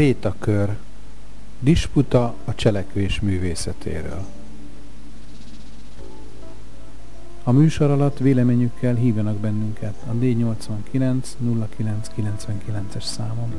Krétakör. Disputa a cselekvés művészetéről. A műsor alatt véleményükkel hívjanak bennünket a D89 0999-es számon.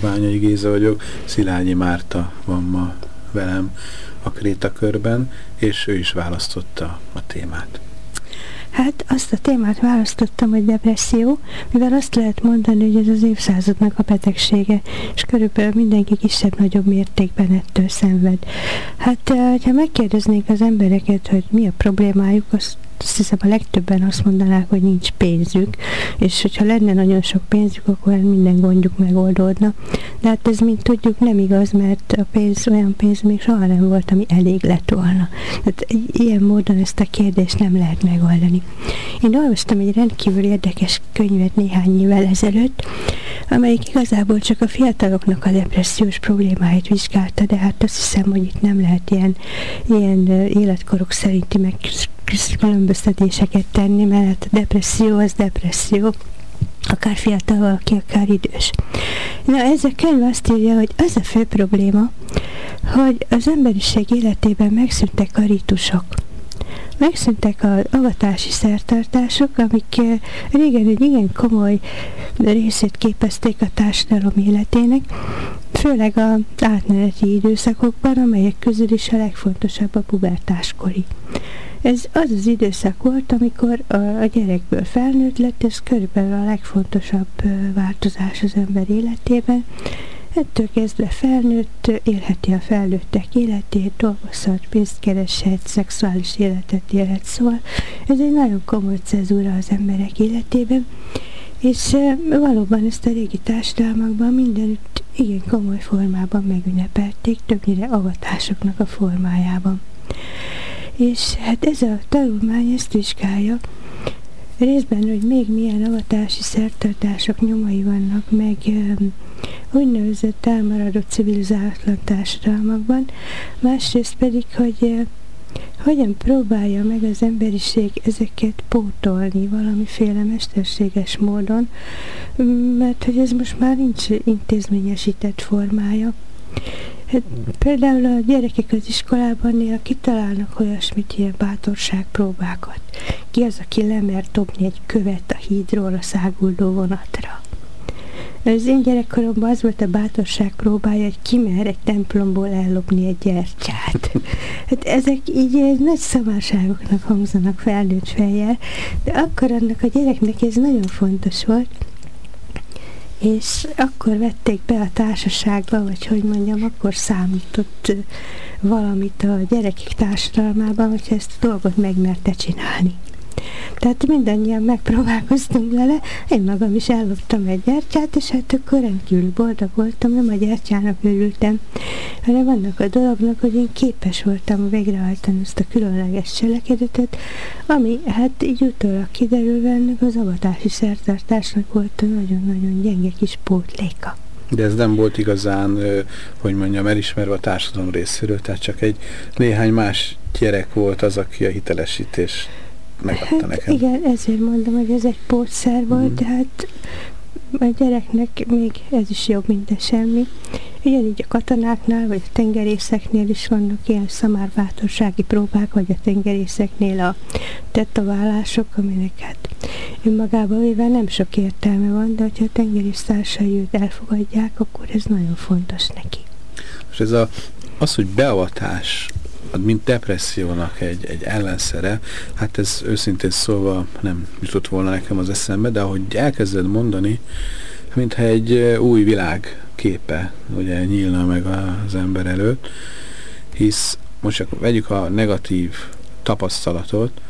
Bányai Géza vagyok, Szilágyi Márta van ma velem a Krétakörben, és ő is választotta a témát. Hát azt a témát választottam, hogy depresszió, mivel azt lehet mondani, hogy ez az évszázadnak a betegsége, és körülbelül mindenki kisebb-nagyobb mértékben ettől szenved. Hát, eh, ha megkérdeznék az embereket, hogy mi a problémájuk, azt azt hiszem a legtöbben azt mondanák, hogy nincs pénzük, és hogyha lenne nagyon sok pénzük, akkor minden gondjuk megoldódna. De hát ez, mint tudjuk, nem igaz, mert a pénz, olyan pénz még soha nem volt, ami elég lett volna. Tehát ilyen módon ezt a kérdést nem lehet megoldani. Én olvastam egy rendkívül érdekes könyvet néhány évvel ezelőtt, amelyik igazából csak a fiataloknak a depressziós problémáit vizsgálta, de hát azt hiszem, hogy itt nem lehet ilyen, ilyen életkorok szerinti meg különböztetéseket tenni, mert depresszió az depresszió akár fiatal valaki, akár idős. Na, ez a könyv azt írja, hogy az a fő probléma, hogy az emberiség életében megszűntek a ritusok. Megszűntek az avatási szertartások, amik eh, régen egy igen komoly részét képezték a társadalom életének, főleg az átmeneti időszakokban, amelyek közül is a legfontosabb a pubertáskori. Ez az az időszak volt, amikor a, gyerekből felnőtt lett, ez körülbelül a legfontosabb változás az ember életében. Ettől kezdve felnőtt, élheti a felnőttek életét, dolgozhat, pénzt kereshet, szexuális életet élhet, szóval ez egy nagyon komoly cezúra az emberek életében, és valóban ezt a régi társadalmakban mindenütt igen komoly formában megünnepelték, többnyire avatásoknak a formájában. És hát ez a tanulmány ezt vizsgálja, részben, hogy még milyen avatási szertartások nyomai vannak, meg úgynevezett elmaradott civilizátlan társadalmakban, másrészt pedig, hogy hogyan próbálja meg az emberiség ezeket pótolni valamiféle mesterséges módon, mert hogy ez most már nincs intézményesített formája. Hát, például a gyerekek az iskolában néha kitalálnak olyasmit, ilyen bátorságpróbákat. Ki az, aki lemer dobni egy követ a hídról a száguldó vonatra. Az én gyerekkoromban az volt a bátorság próbája, hogy kimer egy templomból ellopni egy gyertyát. Hát ezek így nagy szamárságoknak hangzanak felnőtt fejjel, de akkor annak a gyereknek ez nagyon fontos volt, és akkor vették be a társaságba, vagy hogy mondjam, akkor számított valamit a gyerekek társadalmában, hogyha ezt a dolgot megmerte csinálni. Tehát mindannyian megpróbálkoztunk vele, én magam is elloptam egy gyertyát, és hát akkor rendkívül boldog voltam, nem a gyertyának örültem, hanem annak a dolognak, hogy én képes voltam végrehajtani ezt a különleges cselekedetet, ami hát így utólag kiderülve ennek az avatási szertartásnak volt nagyon-nagyon gyenge kis pótléka. De ez nem volt igazán, hogy mondjam, elismerve a társadalom részéről, tehát csak egy néhány más gyerek volt az, aki a hitelesítés megadta hát nekem. Igen, ezért mondom, hogy ez egy pótszer volt, mm. de hát a gyereknek még ez is jobb, mint a semmi. Ugyanígy a katonáknál, vagy a tengerészeknél is vannak ilyen szamárváltósági próbák, vagy a tengerészeknél a tetoválások, aminek hát önmagában véve nem sok értelme van, de hogyha a tengerésztársai őt elfogadják, akkor ez nagyon fontos neki. És ez a, az, hogy beavatás mint depressziónak egy, egy ellenszere, hát ez őszintén szólva nem jutott volna nekem az eszembe, de ahogy elkezded mondani, mintha egy új világ képe ugye nyílna meg az ember előtt, hisz most csak vegyük a negatív tapasztalatot,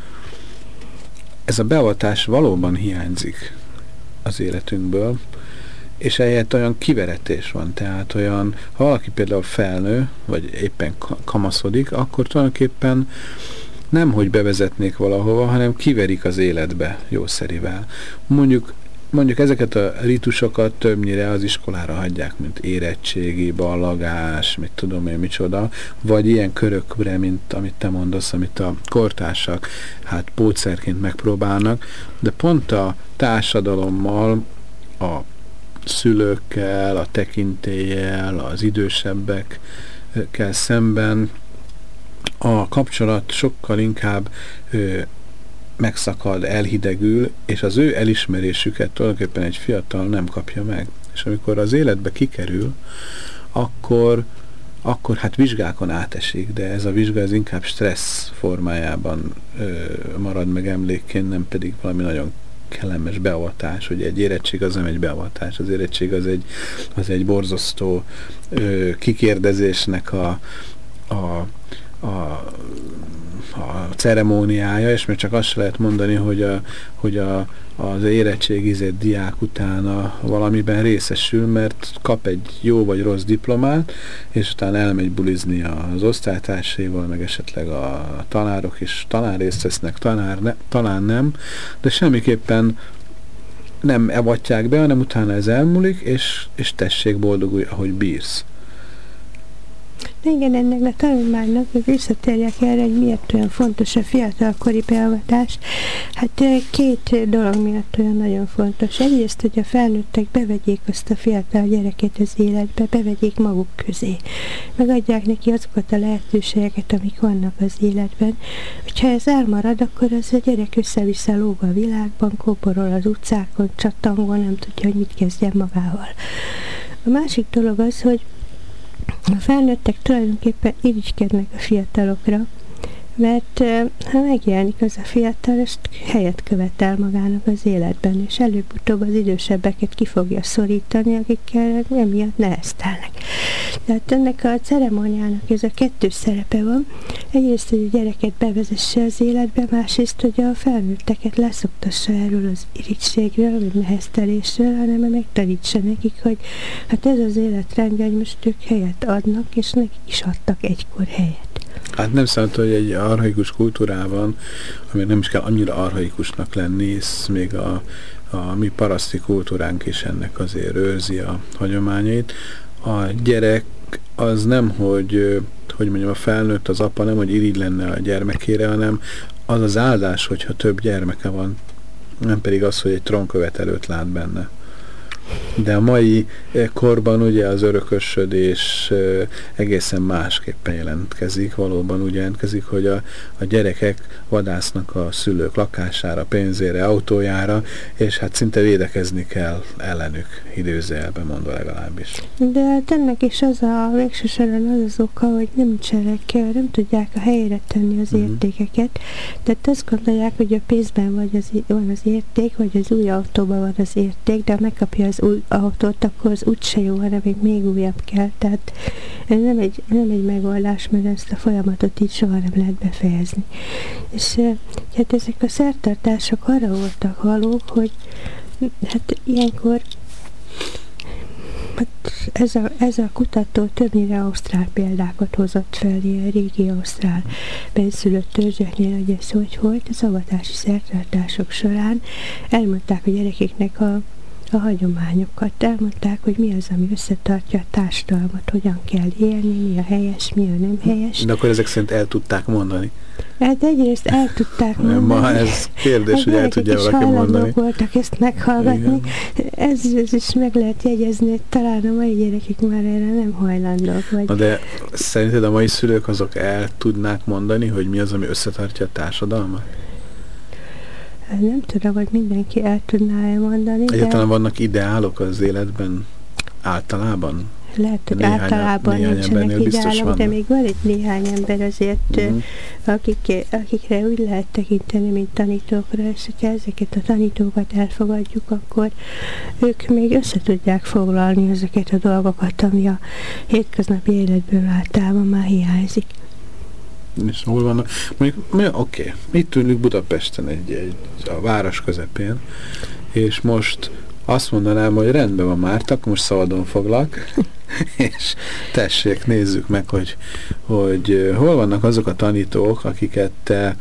ez a beavatás valóban hiányzik az életünkből, és ehelyett olyan kiveretés van, tehát olyan, ha valaki például felnő, vagy éppen kamaszodik, akkor tulajdonképpen nem, hogy bevezetnék valahova, hanem kiverik az életbe jószerivel. Mondjuk mondjuk ezeket a ritusokat többnyire az iskolára hagyják, mint érettségi, ballagás, mit tudom én micsoda, vagy ilyen körökre, mint amit te mondasz, amit a kortársak hát pótszerként megpróbálnak, de pont a társadalommal, a szülőkkel, a tekintéllyel, az idősebbekkel szemben a kapcsolat sokkal inkább ö, megszakad, elhidegül, és az ő elismerésüket tulajdonképpen egy fiatal nem kapja meg. És amikor az életbe kikerül, akkor, akkor hát vizsgákon átesik, de ez a vizsga ez inkább stressz formájában ö, marad meg emlékként, nem pedig valami nagyon kellemes beavatás, hogy egy érettség az nem egy beavatás, az érettség az egy, az egy borzasztó ö, kikérdezésnek a, a, a a ceremóniája, és még csak azt lehet mondani, hogy, a, hogy a, az érettségizett diák utána valamiben részesül, mert kap egy jó vagy rossz diplomát, és utána elmegy bulizni az osztálytársaival, meg esetleg a tanárok is talán részt vesznek, tanár ne, talán nem, de semmiképpen nem evatják be, hanem utána ez elmúlik, és, és tessék boldogulj, ahogy bírsz. De igen, ennek a tanulmánynak, hogy visszatérjek erre, hogy miért olyan fontos a fiatalkori beavatás. Hát két dolog miatt olyan nagyon fontos. Egyrészt, hogy a felnőttek bevegyék azt a fiatal gyereket az életbe, bevegyék maguk közé. Megadják neki azokat a lehetőségeket, amik vannak az életben. Hogyha ez elmarad, akkor az a gyerek össze-vissza lóg a világban, kóborol az utcákon, csatangol, nem tudja, hogy mit kezdjen magával. A másik dolog az, hogy a felnőttek tulajdonképpen irigykednek a fiatalokra, mert ha megjelenik az a fiatal, ezt helyet követel magának az életben, és előbb-utóbb az idősebbeket ki fogja szorítani, akikkel emiatt neheztelnek. Tehát ennek a ceremóniának ez a kettős szerepe van. Egyrészt, hogy a gyereket bevezesse az életbe, másrészt, hogy a felnőtteket leszoktassa erről az irigységről, vagy neheztelésről, hanem megtanítsa nekik, hogy hát ez az életrendje, hogy most ők helyet adnak, és nekik is adtak egykor helyet. Hát nem számít, hogy egy arhaikus kultúrában, ami nem is kell annyira arhaikusnak lenni, hisz még a, a mi paraszti kultúránk is ennek azért őrzi a hagyományait. A gyerek az nem, hogy, hogy mondjam, a felnőtt, az apa nem, hogy irigy lenne a gyermekére, hanem az az áldás, hogyha több gyermeke van, nem pedig az, hogy egy trónkövetelőt lát benne. De a mai eh, korban ugye az örökösödés eh, egészen másképpen jelentkezik, valóban úgy jelentkezik, hogy a, a gyerekek vadásznak a szülők lakására, pénzére, autójára, és hát szinte védekezni kell ellenük, időzőjelben mondva legalábbis. De hát ennek is az a végső soron az az oka, hogy nem cserek, nem tudják a helyére tenni az uh mhm. -huh. értékeket, tehát azt gondolják, hogy a pénzben vagy az, van az érték, vagy az új autóban van az érték, de megkapja az új autót, akkor az úgyse jó, hanem még, még újabb kell. Tehát ez nem egy, nem egy megoldás, mert ezt a folyamatot így soha nem lehet befejezni. És hát ezek a szertartások arra voltak valók, hogy hát ilyenkor hát ez a, ez a kutató többnyire ausztrál példákat hozott fel, ilyen régi ausztrál benszülött törzseknél, hogy ez hogy volt, az avatási szertartások során elmondták a gyerekeknek a a hagyományokat, elmondták, hogy mi az, ami összetartja a társadalmat, hogyan kell élni, mi a helyes, mi a nem helyes. De akkor ezek szerint el tudták mondani. Hát egyrészt el tudták mondani. Ma ez kérdés, hogy el tudja valaki mondani. voltak ezt meghallgatni. Ez, ez is meg lehet jegyezni, hogy talán a mai gyerekek már erre nem hajlandók. Vagy... Na de szerinted a mai szülők azok el tudnák mondani, hogy mi az, ami összetartja a társadalmat? Nem tudom, hogy mindenki el tudná elmondani. Egyáltalán de... vannak ideálok az életben általában? Lehet, hogy néhány, általában néhány nincsenek ideálok, de még van egy néhány ember azért, mm. akik, akikre úgy lehet tekinteni, mint tanítókra, és hogyha ezeket a tanítókat elfogadjuk, akkor ők még össze tudják foglalni ezeket a dolgokat, ami a hétköznapi életből általában már hiányzik. és hol vannak. Mondjuk, oké, okay, itt ülünk Budapesten egy, egy, a város közepén, és most azt mondanám, hogy rendben van már, akkor most szabadon foglak, és tessék, nézzük meg, hogy, hogy hol vannak azok a tanítók, akiket te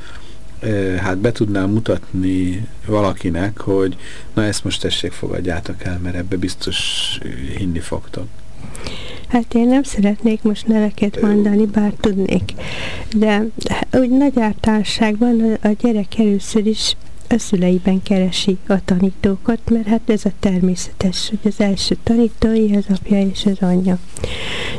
hát be tudnál mutatni valakinek, hogy na ezt most tessék fogadjátok el, mert ebbe biztos hinni fogtok. Hát én nem szeretnék most neveket mondani, bár tudnék. De úgy nagy általánosságban a gyerek először is a szüleiben keresi a tanítókat, mert hát ez a természetes, hogy az első tanítói az apja és az anyja.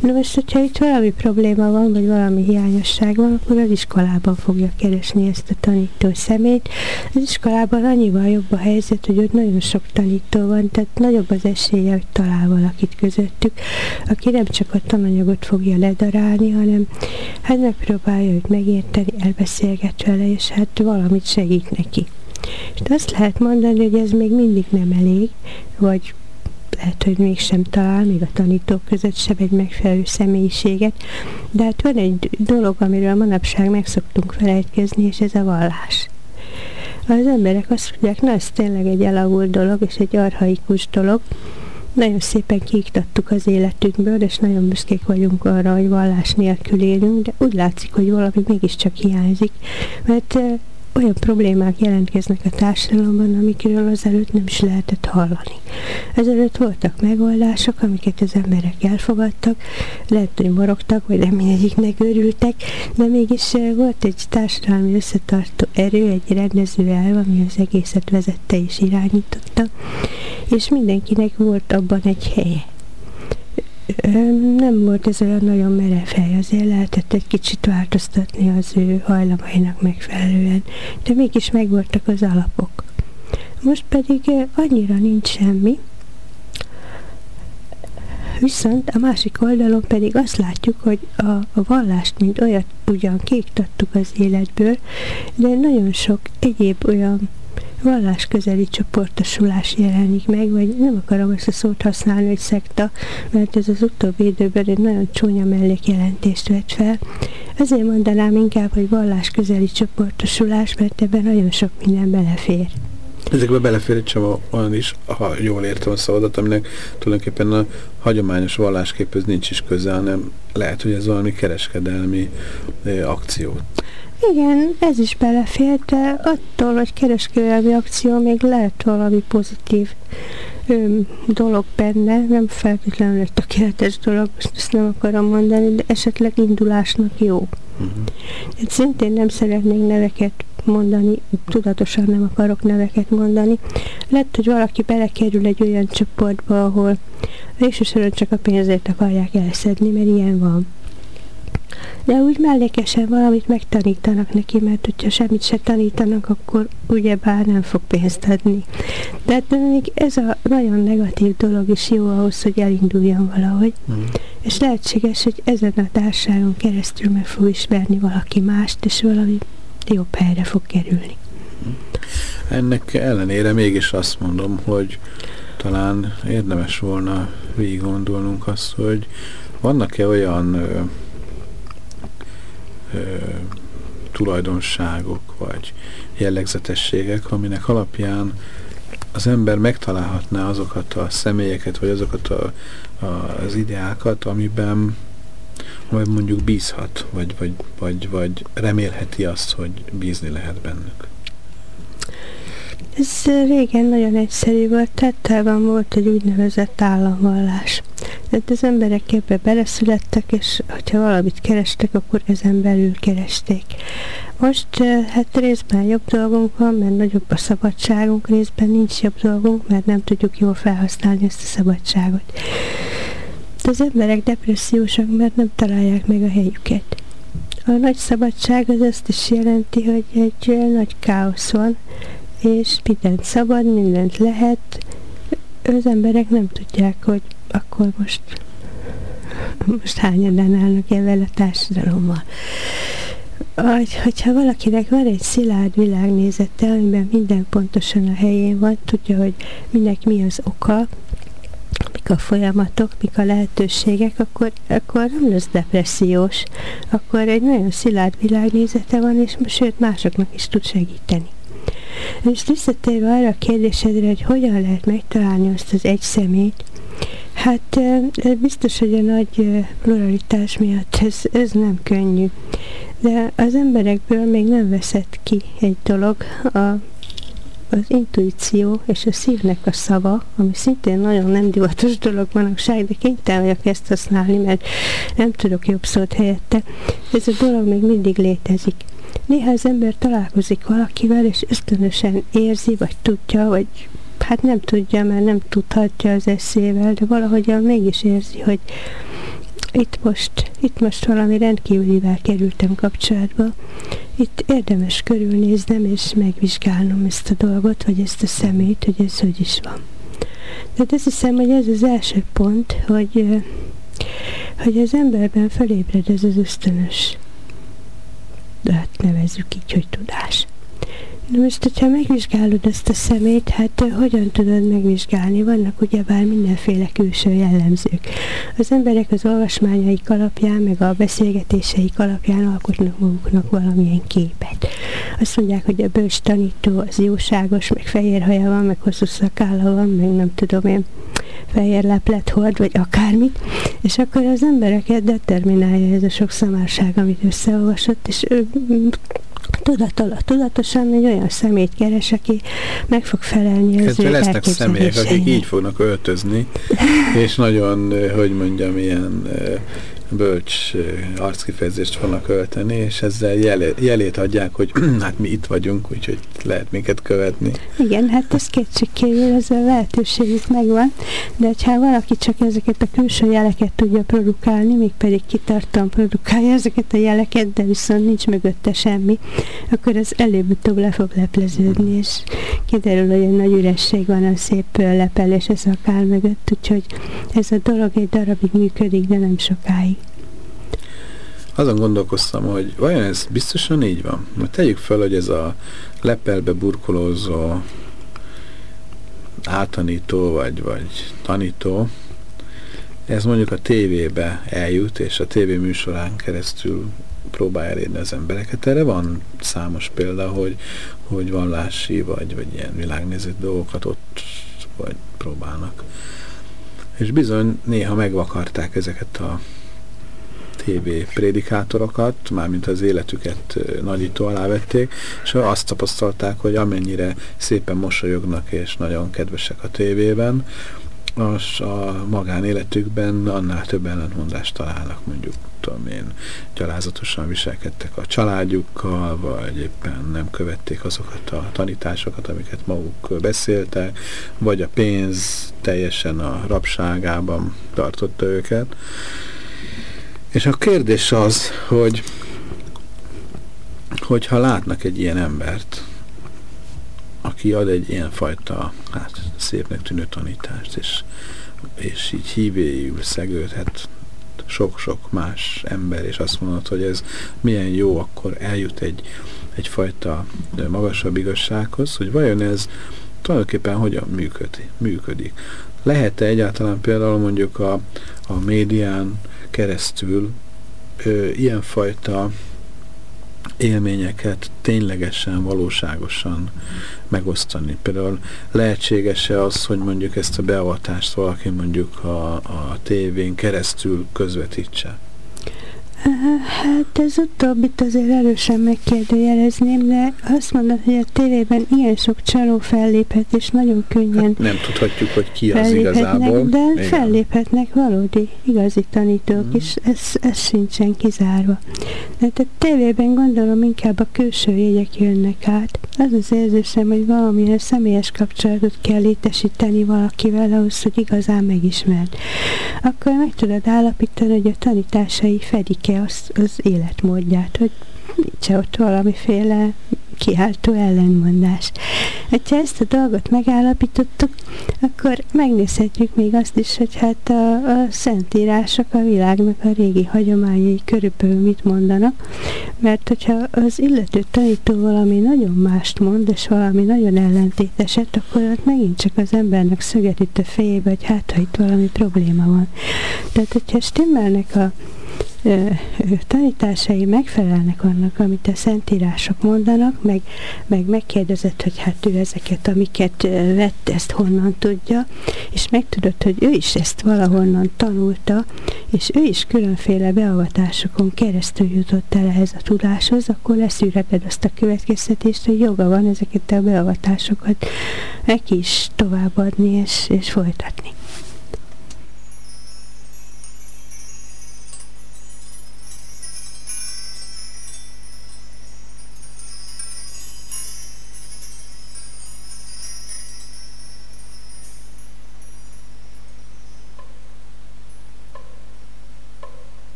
Na most, hogyha itt valami probléma van, vagy valami hiányosság van, akkor az iskolában fogja keresni ezt a tanító szemét. Az iskolában annyival jobb a helyzet, hogy ott nagyon sok tanító van, tehát nagyobb az esélye, hogy talál valakit közöttük, aki nem csak a tananyagot fogja ledarálni, hanem hát megpróbálja őt megérteni, elbeszélget vele, és hát valamit segít neki. És azt lehet mondani, hogy ez még mindig nem elég, vagy lehet, hogy mégsem talál, még a tanítók között sem egy megfelelő személyiséget, de hát van egy dolog, amiről manapság meg szoktunk felejtkezni, és ez a vallás. Az emberek azt mondják, na ez tényleg egy elavult dolog, és egy arhaikus dolog, nagyon szépen kiiktattuk az életünkből, és nagyon büszkék vagyunk arra, hogy vallás nélkül élünk, de úgy látszik, hogy valami mégiscsak hiányzik, mert olyan problémák jelentkeznek a társadalomban, amikről azelőtt nem is lehetett hallani. Ezelőtt voltak megoldások, amiket az emberek elfogadtak, lehet, hogy morogtak, vagy nem mindegyiknek örültek, de mégis eh, volt egy társadalmi összetartó erő, egy rendező elv, ami az egészet vezette és irányította, és mindenkinek volt abban egy helye nem volt ez olyan nagyon merev hely, azért lehetett egy kicsit változtatni az ő hajlamainak megfelelően, de mégis megvoltak az alapok. Most pedig annyira nincs semmi, Viszont a másik oldalon pedig azt látjuk, hogy a, a vallást, mint olyat ugyan kiiktattuk az életből, de nagyon sok egyéb olyan vallásközeli csoportosulás jelenik meg, vagy nem akarom ezt a szót használni, hogy szekta, mert ez az utóbbi időben egy nagyon csúnya mellékjelentést vett fel. Ezért mondanám inkább, hogy vallásközeli csoportosulás, mert ebben nagyon sok minden belefér. Ezekbe belefér egy csomó olyan is, ha jól értem a szavadat, aminek tulajdonképpen a hagyományos vallásképhez nincs is köze, hanem lehet, hogy ez valami kereskedelmi akció. Igen, ez is belefér, de attól, hogy kereskedelmi akció még lehet valami pozitív ö, dolog benne, nem feltétlenül egy tökéletes dolog, most ezt nem akarom mondani, de esetleg indulásnak jó. Uh-huh. szintén nem szeretnék neveket mondani, tudatosan nem akarok neveket mondani. Lehet, hogy valaki belekerül egy olyan csoportba, ahol végsősorban csak a pénzét akarják elszedni, mert ilyen van de úgy mellékesen valamit megtanítanak neki, mert hogyha semmit se tanítanak, akkor ugyebár nem fog pénzt adni. De hát még ez a nagyon negatív dolog is jó ahhoz, hogy elinduljon valahogy. Mm. És lehetséges, hogy ezen a társágon keresztül meg fog ismerni valaki mást, és valami jobb helyre fog kerülni. Ennek ellenére mégis azt mondom, hogy talán érdemes volna végig gondolnunk azt, hogy vannak-e olyan tulajdonságok vagy jellegzetességek, aminek alapján az ember megtalálhatná azokat a személyeket, vagy azokat a, a, az ideákat, amiben vagy mondjuk bízhat, vagy, vagy, vagy, vagy remélheti azt, hogy bízni lehet bennük. Ez régen nagyon egyszerű volt, tettában volt egy úgynevezett államvallás. Tehát az emberek ebbe beleszülettek, és hogyha valamit kerestek, akkor ezen belül keresték. Most hát részben jobb dolgunk van, mert nagyobb a szabadságunk, részben nincs jobb dolgunk, mert nem tudjuk jól felhasználni ezt a szabadságot. De az emberek depressziósak, mert nem találják meg a helyüket. A nagy szabadság az azt is jelenti, hogy egy nagy káosz van, és mindent szabad, mindent lehet. Az emberek nem tudják, hogy akkor most most hányadan állnak ebben a társadalommal. Vagy, hogyha valakinek van egy szilárd világnézete, amiben minden pontosan a helyén van, tudja, hogy minek mi az oka, mik a folyamatok, mik a lehetőségek, akkor, akkor nem lesz depressziós, akkor egy nagyon szilárd világnézete van, és sőt másoknak is tud segíteni. És visszatérve arra a kérdésedre, hogy hogyan lehet megtalálni azt az egy szemét, hát biztos, hogy a nagy pluralitás miatt ez, ez nem könnyű. De az emberekből még nem veszett ki egy dolog, a, az intuíció és a szívnek a szava, ami szintén nagyon nem divatos dolog manapság, de kénytelen vagyok ezt használni, mert nem tudok jobb szót helyette. Ez a dolog még mindig létezik. Néha az ember találkozik valakivel, és ösztönösen érzi, vagy tudja, vagy hát nem tudja, mert nem tudhatja az eszével, de valahogyan mégis érzi, hogy itt most, itt most valami rendkívülivel kerültem kapcsolatba. Itt érdemes körülnéznem és megvizsgálnom ezt a dolgot, vagy ezt a szemét, hogy ez hogy is van. Tehát azt hiszem, hogy ez az első pont, hogy, hogy az emberben felébred ez az ösztönös hát nevezzük így, hogy tudás. Na most, hogyha megvizsgálod ezt a szemét, hát hogyan tudod megvizsgálni? Vannak ugyebár mindenféle külső jellemzők. Az emberek az olvasmányaik alapján, meg a beszélgetéseik alapján alkotnak maguknak valamilyen képet. Azt mondják, hogy a bölcs tanító az jóságos, meg fehér haja van, meg hosszú szakálla van, meg nem tudom én, fehér leplet hord, vagy akármit, és akkor az embereket determinálja ez a sok szamárság, amit összeolvasott, és ő tudat tudatosan egy olyan szemét keres, aki meg fog felelni az ő lesznek személyek, akik így fognak öltözni, és nagyon, hogy mondjam, ilyen bölcs arckifejezést fognak ölteni, és ezzel jelét, adják, hogy hát mi itt vagyunk, úgyhogy lehet minket követni. Igen, hát ez kétségkívül, ez a lehetőségük megvan, de ha valaki csak ezeket a külső jeleket tudja produkálni, még pedig kitartan produkálja ezeket a jeleket, de viszont nincs mögötte semmi, akkor az előbb-utóbb le fog lepleződni, és kiderül, hogy egy nagy üresség van a szép lepelés a szakál mögött, úgyhogy ez a dolog egy darabig működik, de nem sokáig azon gondolkoztam, hogy vajon ez biztosan így van? Mert tegyük fel, hogy ez a lepelbe burkolózó átanító vagy, vagy tanító, ez mondjuk a tévébe eljut, és a tévé műsorán keresztül próbálja elérni az embereket. Erre van számos példa, hogy, hogy vallási vagy, vagy ilyen világnéző dolgokat ott vagy próbálnak. És bizony néha megvakarták ezeket a TV prédikátorokat, mármint az életüket nagyító alá vették, és azt tapasztalták, hogy amennyire szépen mosolyognak és nagyon kedvesek a tévében, az a magánéletükben annál több ellentmondást találnak, mondjuk, tudom én, gyalázatosan viselkedtek a családjukkal, vagy éppen nem követték azokat a tanításokat, amiket maguk beszéltek, vagy a pénz teljesen a rabságában tartotta őket. És a kérdés az, hogy hogyha látnak egy ilyen embert, aki ad egy ilyen fajta, hát szépnek tűnő tanítást, és, és így hívéjül szegődhet sok-sok más ember, és azt mondod, hogy ez milyen jó, akkor eljut egy, egyfajta magasabb igazsághoz, hogy vajon ez tulajdonképpen hogyan működik. működik. Lehet-e egyáltalán például mondjuk a, a médián keresztül ö, ilyenfajta élményeket ténylegesen, valóságosan megosztani. Például lehetséges-e az, hogy mondjuk ezt a beavatást valaki mondjuk a, a tévén keresztül közvetítse? Hát ez utóbbit azért erősen megkérdőjelezném, de azt mondod, hogy a tévében ilyen sok csaló felléphet, és nagyon könnyen hát nem tudhatjuk, hogy ki az igazából. De Igen. felléphetnek valódi igazi tanítók mm. is, ez, ez sincsen kizárva. De a tévében gondolom inkább a külső jegyek jönnek át. Az az érzésem, hogy valamilyen személyes kapcsolatot kell létesíteni valakivel ahhoz, hogy igazán megismerd. Akkor meg tudod állapítani, hogy a tanításai fedik-e az, az életmódját, hogy nincs ott valamiféle kiáltó ellenmondás. Ha ezt a dolgot megállapítottuk, akkor megnézhetjük még azt is, hogy hát a, a szentírások a világnak a régi hagyományai körülbelül mit mondanak, mert hogyha az illető tanító valami nagyon mást mond, és valami nagyon ellentéteset, akkor ott megint csak az embernek szöget itt a fejébe, hogy hát, ha itt valami probléma van. Tehát, hogyha stimmelnek a tanításai megfelelnek annak, amit a szentírások mondanak, meg, meg megkérdezett, hogy hát ő ezeket, amiket vett, ezt honnan tudja, és megtudod, hogy ő is ezt valahonnan tanulta, és ő is különféle beavatásokon keresztül jutott el ehhez a tudáshoz, akkor leszűrheted azt a következtetést, hogy joga van ezeket a beavatásokat neki is továbbadni és, és folytatni.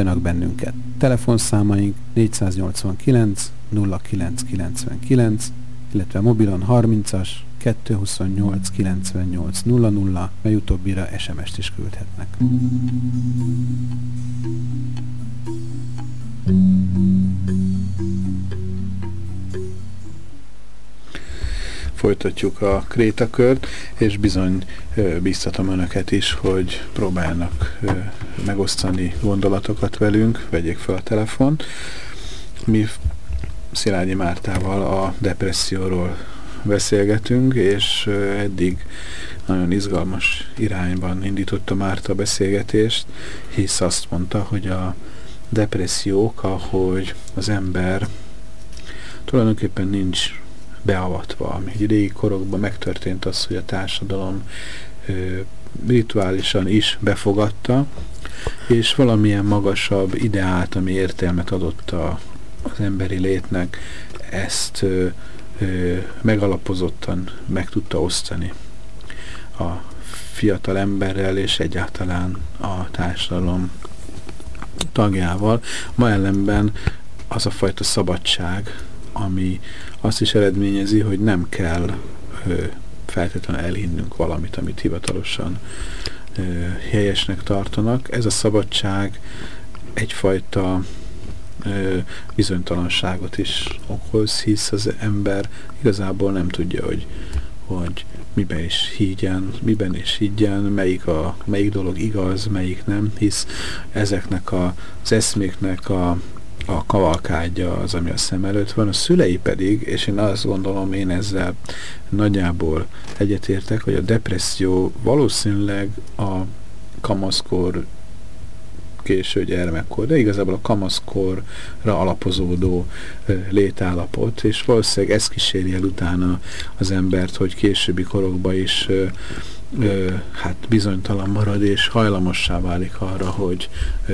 Hívjanak bennünket. Telefonszámaink 489 0999, illetve mobilon 30-as 228 98 00, mely utóbbira SMS-t is küldhetnek. Folytatjuk a krétakört, és bizony biztatom önöket is, hogy próbálnak megosztani gondolatokat velünk, vegyék fel a telefon. Mi Szilágyi Mártával a depresszióról beszélgetünk, és eddig nagyon izgalmas irányban indította Márta a beszélgetést, hisz azt mondta, hogy a depressziók, ahogy az ember tulajdonképpen nincs beavatva. Még régi korokban megtörtént az, hogy a társadalom rituálisan is befogadta, és valamilyen magasabb ideát, ami értelmet adott a, az emberi létnek, ezt ö, ö, megalapozottan meg tudta osztani a fiatal emberrel és egyáltalán a társadalom tagjával. Ma ellenben az a fajta szabadság, ami azt is eredményezi, hogy nem kell ö, feltétlenül elhinnünk valamit, amit hivatalosan helyesnek tartanak. Ez a szabadság egyfajta bizonytalanságot is okoz, hisz az ember igazából nem tudja, hogy, hogy miben is higgyen, miben is higgyen, melyik, a, melyik dolog igaz, melyik nem, hisz ezeknek a, az eszméknek a a kavalkádja az, ami a szem előtt van, a szülei pedig, és én azt gondolom, én ezzel nagyjából egyetértek, hogy a depresszió valószínűleg a kamaszkor késő gyermekkor, de igazából a kamaszkorra alapozódó létállapot, és valószínűleg ez kíséri el utána az embert, hogy későbbi korokban is hát bizonytalan marad, és hajlamossá válik arra, hogy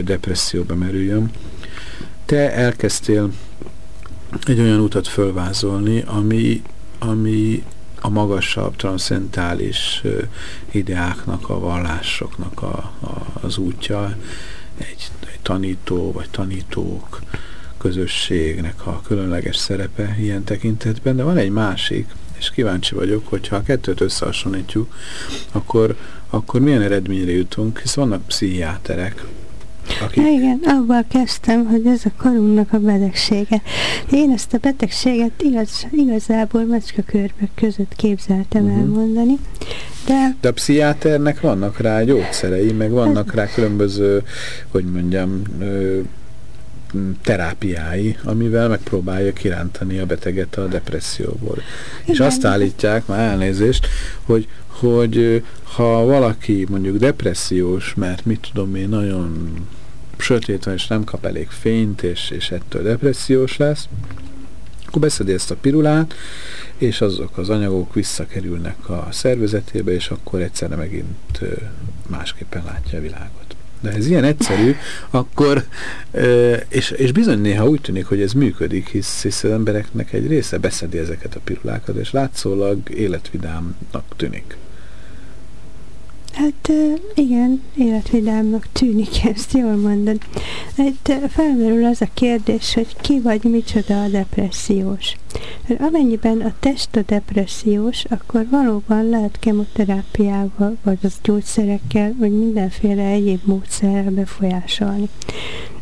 depresszióba merüljön. Te elkezdtél egy olyan utat fölvázolni, ami, ami a magasabb transzentális ideáknak, a vallásoknak a, a, az útja, egy, egy tanító vagy tanítók közösségnek a különleges szerepe ilyen tekintetben, de van egy másik, és kíváncsi vagyok, hogyha a kettőt összehasonlítjuk, akkor, akkor milyen eredményre jutunk, hisz vannak pszichiáterek, akik... Ja, igen, abban kezdtem, hogy ez a korunknak a betegsége. Én ezt a betegséget igaz, igazából macskakörbök között képzeltem uh mhm. -huh. elmondani. De, de a pszichiáternek vannak rá gyógyszerei, meg vannak rá különböző, hogy mondjam, terápiái, amivel megpróbálja kirántani a beteget a depresszióból. Igen. És azt állítják, már elnézést, hogy, hogy ha valaki mondjuk depressziós, mert mit tudom én, nagyon sötét van, és nem kap elég fényt, és, és ettől depressziós lesz, akkor beszedi ezt a pirulát, és azok az anyagok visszakerülnek a szervezetébe, és akkor egyszerre megint másképpen látja a világot. De ez ilyen egyszerű, akkor, és, és bizony néha úgy tűnik, hogy ez működik, hisz, hisz az embereknek egy része beszedi ezeket a pirulákat, és látszólag életvidámnak tűnik. Hát igen, életvidámnak tűnik, ezt jól mondod. Hát felmerül az a kérdés, hogy ki vagy micsoda a depressziós. Mert amennyiben a test a depressziós, akkor valóban lehet kemoterápiával, vagy az gyógyszerekkel, vagy mindenféle egyéb módszerrel befolyásolni.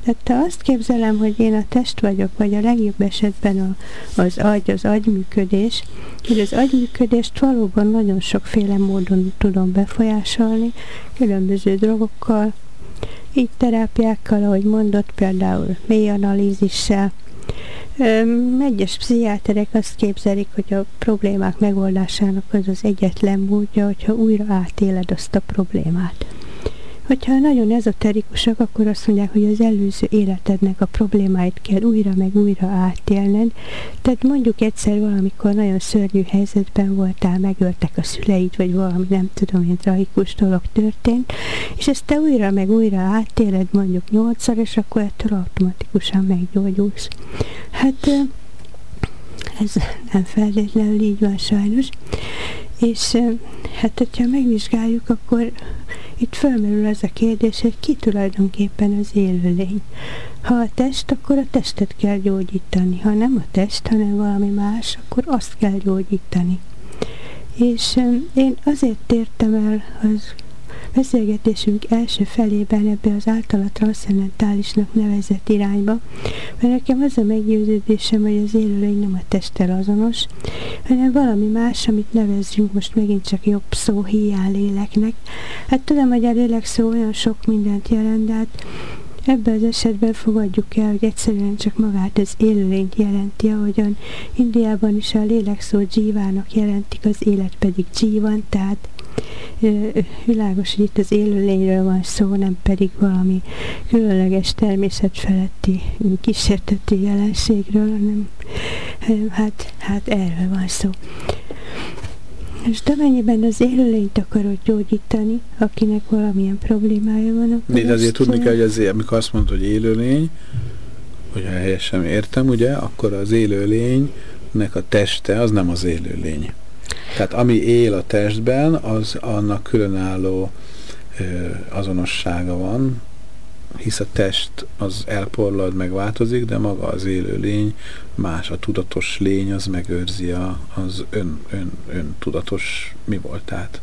Tehát te azt képzelem, hogy én a test vagyok, vagy a legjobb esetben a, az agy, az agyműködés, hogy az agyműködést valóban nagyon sokféle módon tudom befolyásolni, különböző drogokkal, így terápiákkal, ahogy mondott, például mély analízissel. Egyes pszichiáterek azt képzelik, hogy a problémák megoldásának az az egyetlen módja, hogyha újra átéled azt a problémát. Hogyha nagyon ezoterikusak, akkor azt mondják, hogy az előző életednek a problémáit kell újra meg újra átélned. Tehát mondjuk egyszer valamikor nagyon szörnyű helyzetben voltál, megöltek a szüleid, vagy valami nem tudom, én tragikus dolog történt, és ezt te újra meg újra átéled mondjuk nyolcszor, és akkor ettől automatikusan meggyógyulsz. Hát ez nem feltétlenül így van sajnos. És hát, hogyha megvizsgáljuk, akkor itt felmerül ez a kérdés, hogy ki tulajdonképpen az élőlény. Ha a test, akkor a testet kell gyógyítani. Ha nem a test, hanem valami más, akkor azt kell gyógyítani. És én azért tértem el az beszélgetésünk első felében ebbe az általa transzcendentálisnak nevezett irányba, mert nekem az a meggyőződésem, hogy az élőlény nem a testtel azonos, hanem valami más, amit nevezzünk most megint csak jobb szó hiány léleknek. Hát tudom, hogy a lélek szó olyan sok mindent jelent, de hát Ebben az esetben fogadjuk el, hogy egyszerűen csak magát az élőlényt jelenti, ahogyan Indiában is a lélek szó dzsívának jelentik, az élet pedig dzsívan, tehát világos, hogy itt az élőlényről van szó, nem pedig valami különleges természet feletti kísérteti jelenségről, hanem hát, hát erről van szó. És de mennyiben az élőlényt akarod gyógyítani, akinek valamilyen problémája van, akkor De azért tudni kell, hogy azért, amikor azt mondod, hogy élőlény, hogyha helyesen értem, ugye, akkor az élőlénynek a teste az nem az élőlény. Tehát ami él a testben, az annak különálló ö, azonossága van, hisz a test az elporlad, megváltozik, de maga az élő lény más, a tudatos lény az megőrzi a, az ön, ön, ön tudatos mi voltát.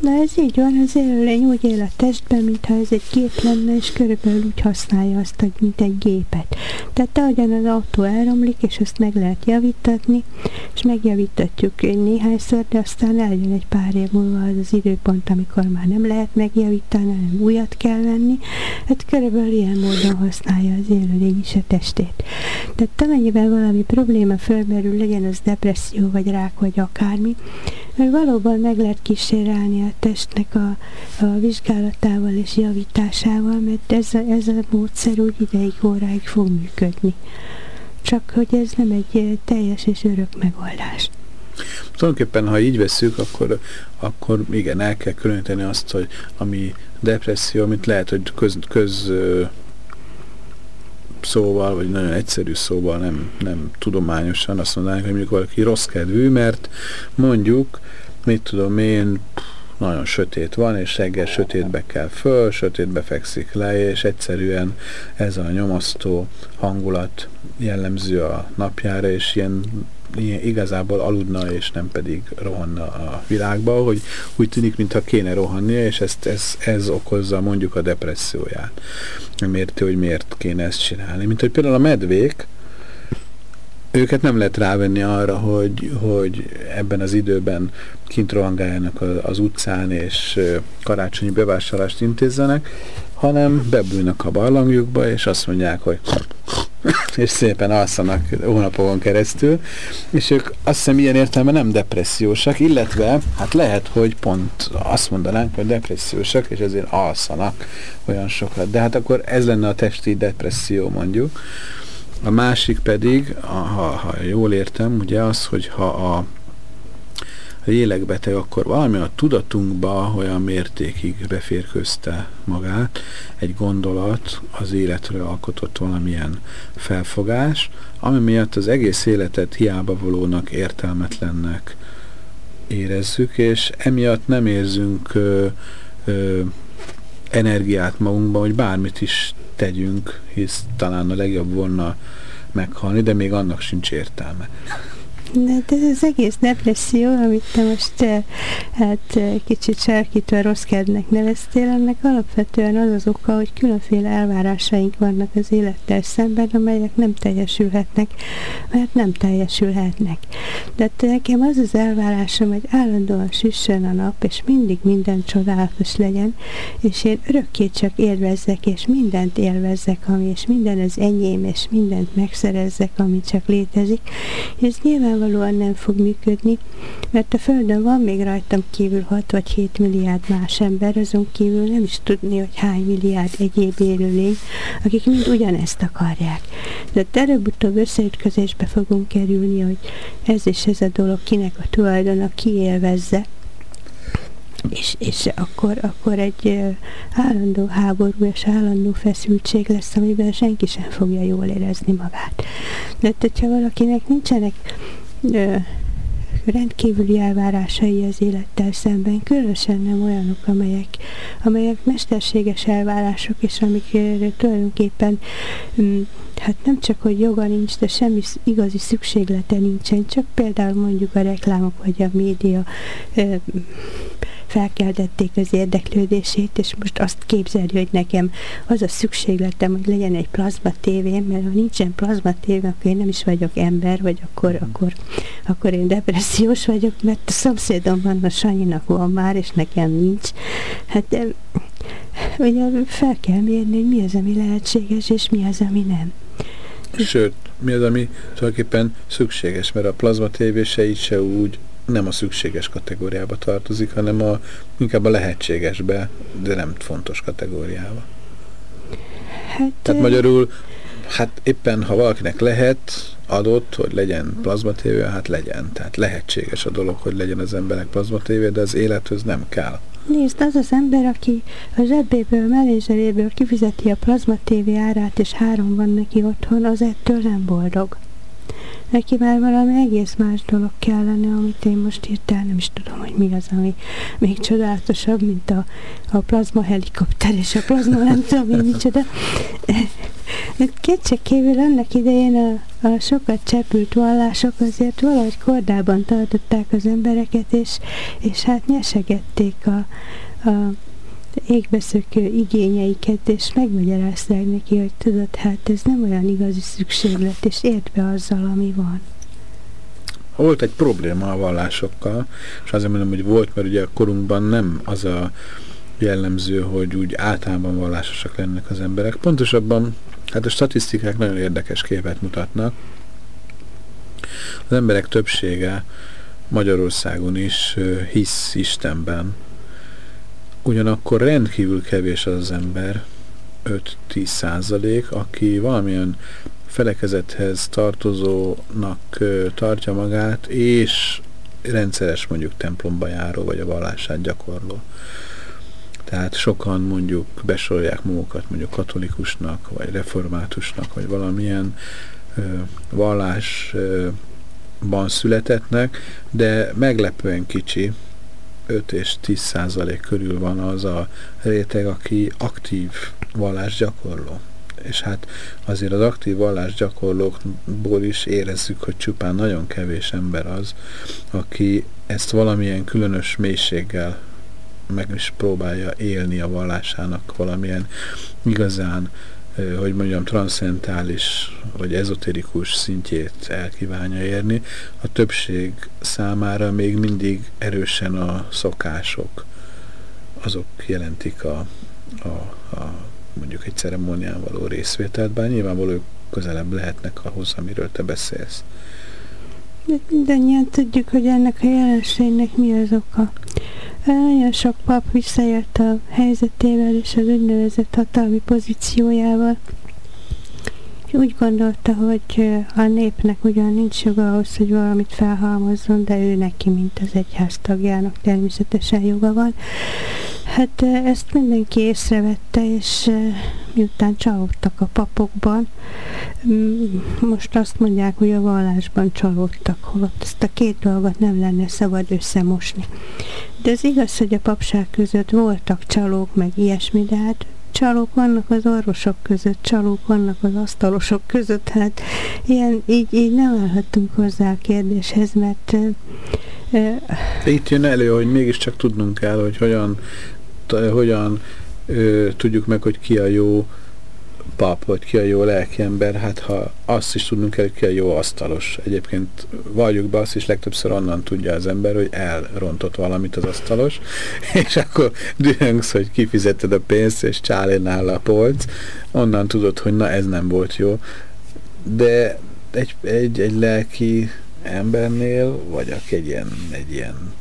De ez így van, az élőlény úgy él a testben, mintha ez egy gép lenne, és körülbelül úgy használja azt, mint egy gépet. Tehát ahogyan az autó elromlik, és azt meg lehet javítatni, és megjavítatjuk néhányszor, de aztán eljön egy pár év múlva az az időpont, amikor már nem lehet megjavítani, hanem újat kell venni. Hát körülbelül ilyen módon használja az élőlény is a testét. Tehát amennyiben valami probléma fölmerül, legyen az depresszió, vagy rák, vagy akármi, mert valóban meg lehet kísérelni a testnek a, a vizsgálatával és javításával, mert ez a, ez a módszer úgy ideig, óráig fog működni. Csak hogy ez nem egy teljes és örök megoldás. Tulajdonképpen, ha így veszük, akkor, akkor igen, el kell különíteni azt, hogy ami depresszió, amit lehet, hogy köz, köz szóval, vagy nagyon egyszerű szóval, nem, nem tudományosan azt mondanánk, hogy mondjuk valaki rossz kedvű, mert mondjuk, mit tudom én, nagyon sötét van, és reggel sötétbe kell föl, sötétbe fekszik le, és egyszerűen ez a nyomasztó hangulat jellemző a napjára, és ilyen igazából aludna, és nem pedig rohanna a világba, hogy úgy tűnik, mintha kéne rohannia, és ezt, ez, ez okozza mondjuk a depresszióját. Nem érti, hogy miért kéne ezt csinálni. Mint hogy például a medvék, őket nem lehet rávenni arra, hogy, hogy ebben az időben kint rohangáljanak az utcán, és karácsonyi bevásárlást intézzenek, hanem bebújnak a barlangjukba, és azt mondják, hogy és szépen alszanak hónapokon keresztül, és ők azt hiszem ilyen értelme nem depressziósak, illetve hát lehet, hogy pont azt mondanánk, hogy depressziósak, és ezért alszanak olyan sokat. De hát akkor ez lenne a testi depresszió mondjuk. A másik pedig, ha, ha jól értem, ugye az, hogy ha a lélekbeteg, akkor valami a tudatunkba olyan mértékig beférközte magát, egy gondolat, az életről alkotott valamilyen felfogás, ami miatt az egész életet hiába valónak, értelmetlennek érezzük, és emiatt nem érzünk ö, ö, energiát magunkban, hogy bármit is tegyünk, hisz talán a legjobb volna meghalni, de még annak sincs értelme. De ez az egész depresszió, amit te most eh, hát eh, kicsit sarkítva rossz kednek neveztél, ennek alapvetően az az oka, hogy különféle elvárásaink vannak az élettel szemben, amelyek nem teljesülhetnek, mert nem teljesülhetnek. De nekem az az elvárásom, hogy állandóan süssön a nap, és mindig minden csodálatos legyen, és én örökké csak élvezzek, és mindent élvezzek, ami, és minden az enyém, és mindent megszerezzek, ami csak létezik, és nyilván nyilvánvalóan nem fog működni, mert a Földön van még rajtam kívül 6 vagy 7 milliárd más ember, azon kívül nem is tudni, hogy hány milliárd egyéb élőlény, akik mind ugyanezt akarják. De előbb-utóbb összeütközésbe fogunk kerülni, hogy ez és ez a dolog kinek a tulajdona, ki élvezze, és, és akkor, akkor egy állandó háború és állandó feszültség lesz, amiben senki sem fogja jól érezni magát. De hogyha valakinek nincsenek rendkívüli elvárásai az élettel szemben, különösen nem olyanok, amelyek, amelyek mesterséges elvárások, és amik tulajdonképpen mm, hát nem csak, hogy joga nincs, de semmi igazi szükséglete nincsen, csak például mondjuk a reklámok vagy a média felkeltették az érdeklődését, és most azt képzeli, hogy nekem az a szükségletem, hogy legyen egy plazma tévém, mert ha nincsen plazma tévé, akkor én nem is vagyok ember, vagy akkor, mm. akkor, akkor én depressziós vagyok, mert a szomszédom van, a Sanyinak van már, és nekem nincs. Hát ugye fel kell mérni, hogy mi az, ami lehetséges, és mi az, ami nem. Sőt, mi az, ami tulajdonképpen szükséges, mert a plazma tévé se így se úgy nem a szükséges kategóriába tartozik, hanem a, inkább a lehetségesbe, de nem fontos kategóriába. Hát, Tehát magyarul, hát éppen ha valakinek lehet, adott, hogy legyen plazmatévé, hát legyen. Tehát lehetséges a dolog, hogy legyen az emberek plazmatévé, de az élethöz nem kell. Nézd, az az ember, aki a zsebéből, melézseléből kifizeti a plazma tévé árát, és három van neki otthon, az ettől nem boldog. Neki már valami egész más dolog kellene, amit én most hirtelen nem is tudom, hogy mi az, ami még csodálatosabb, mint a, a plazma helikopter és a plazma nem tudom én micsoda. Kétségkívül annak idején a, a sokat csepült vallások azért valahogy kordában tartották az embereket, és, és hát nyesegették a, a égbeszökő igényeiket, és megmagyarázták neki, hogy tudod, hát ez nem olyan igazi szükséglet, és ért be azzal, ami van. Volt egy probléma a vallásokkal, és azért mondom, hogy volt, mert ugye a korunkban nem az a jellemző, hogy úgy általában vallásosak lennek az emberek. Pontosabban, hát a statisztikák nagyon érdekes képet mutatnak. Az emberek többsége Magyarországon is hisz Istenben. Ugyanakkor rendkívül kevés az, ember, 5-10 százalék, aki valamilyen felekezethez tartozónak tartja magát, és rendszeres mondjuk templomba járó, vagy a vallását gyakorló. Tehát sokan mondjuk besorolják magukat mondjuk katolikusnak, vagy reformátusnak, vagy valamilyen ö, vallásban születetnek, de meglepően kicsi, 5 és 10 százalék körül van az a réteg, aki aktív vallásgyakorló. És hát azért az aktív vallásgyakorlókból is érezzük, hogy csupán nagyon kevés ember az, aki ezt valamilyen különös mélységgel meg is próbálja élni a vallásának valamilyen igazán, hogy mondjam, transzentális vagy ezotérikus szintjét elkívánja érni. A többség számára még mindig erősen a szokások, azok jelentik a, a, a mondjuk egy ceremónián való részvételt, bár nyilvánvaló közelebb lehetnek ahhoz, amiről te beszélsz. De mindannyian tudjuk, hogy ennek a jelenségnek mi az oka. Nagyon sok pap visszajött a helyzetével és az úgynevezett hatalmi pozíciójával, és úgy gondolta, hogy a népnek ugyan nincs joga ahhoz, hogy valamit felhalmozzon, de ő neki, mint az egyház tagjának természetesen joga van. Hát ezt mindenki észrevette, és miután csalódtak a papokban, most azt mondják, hogy a vallásban csalódtak, holott ezt a két dolgot nem lenne szabad összemosni. De az igaz, hogy a papság között voltak csalók, meg ilyesmi, de hát csalók vannak az orvosok között, csalók vannak az asztalosok között, hát ilyen, így, így nem állhatunk hozzá a kérdéshez, mert itt jön elő, hogy mégiscsak tudnunk kell, hogy hogyan, hogyan ö, tudjuk meg, hogy ki a jó pap, vagy ki a jó lelkiember, hát ha azt is tudnunk kell, hogy ki a jó asztalos. Egyébként valljuk be azt is legtöbbször onnan tudja az ember, hogy elrontott valamit az asztalos, és akkor dühöngsz, hogy kifizetted a pénzt, és csálénál a polc, onnan tudod, hogy na ez nem volt jó. De egy, egy, egy lelki embernél, vagy aki egy ilyen, egy ilyen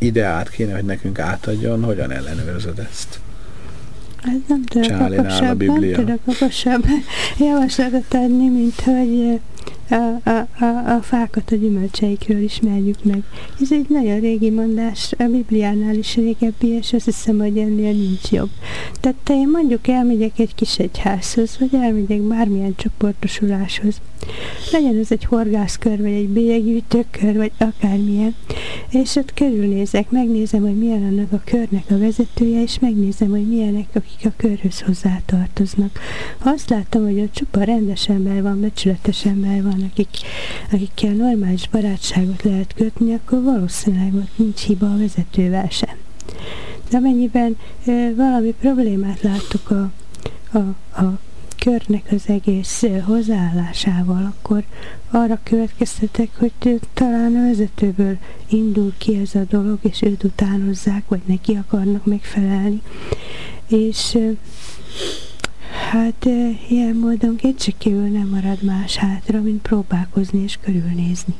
ideát kéne, hogy nekünk átadjon, hogyan ellenőrzöd ezt? Ez nem tudok okosabban, tudok okosabban javaslatot adni, mint hogy a, a, a, fákat a gyümölcseikről ismerjük meg. Ez egy nagyon régi mondás, a Bibliánál is régebbi, és azt hiszem, hogy ennél nincs jobb. Tehát te én mondjuk elmegyek egy kis egyházhoz, vagy elmegyek bármilyen csoportosuláshoz. Legyen ez egy horgászkör, vagy egy bélyeggyűjtőkör, vagy akármilyen. És ott körülnézek, megnézem, hogy milyen annak a körnek a vezetője, és megnézem, hogy milyenek, akik a körhöz hozzátartoznak. Ha azt látom, hogy ott csupa rendes ember van, becsületes ember van, akik, akikkel normális barátságot lehet kötni, akkor valószínűleg ott nincs hiba a vezetővel sem. De amennyiben e, valami problémát láttuk a, a, a körnek az egész hozzáállásával, akkor arra következtetek, hogy talán a vezetőből indul ki ez a dolog, és őt utánozzák, vagy neki akarnak megfelelni. És Hát ilyen módon kétségkívül nem marad más hátra, mint próbálkozni és körülnézni.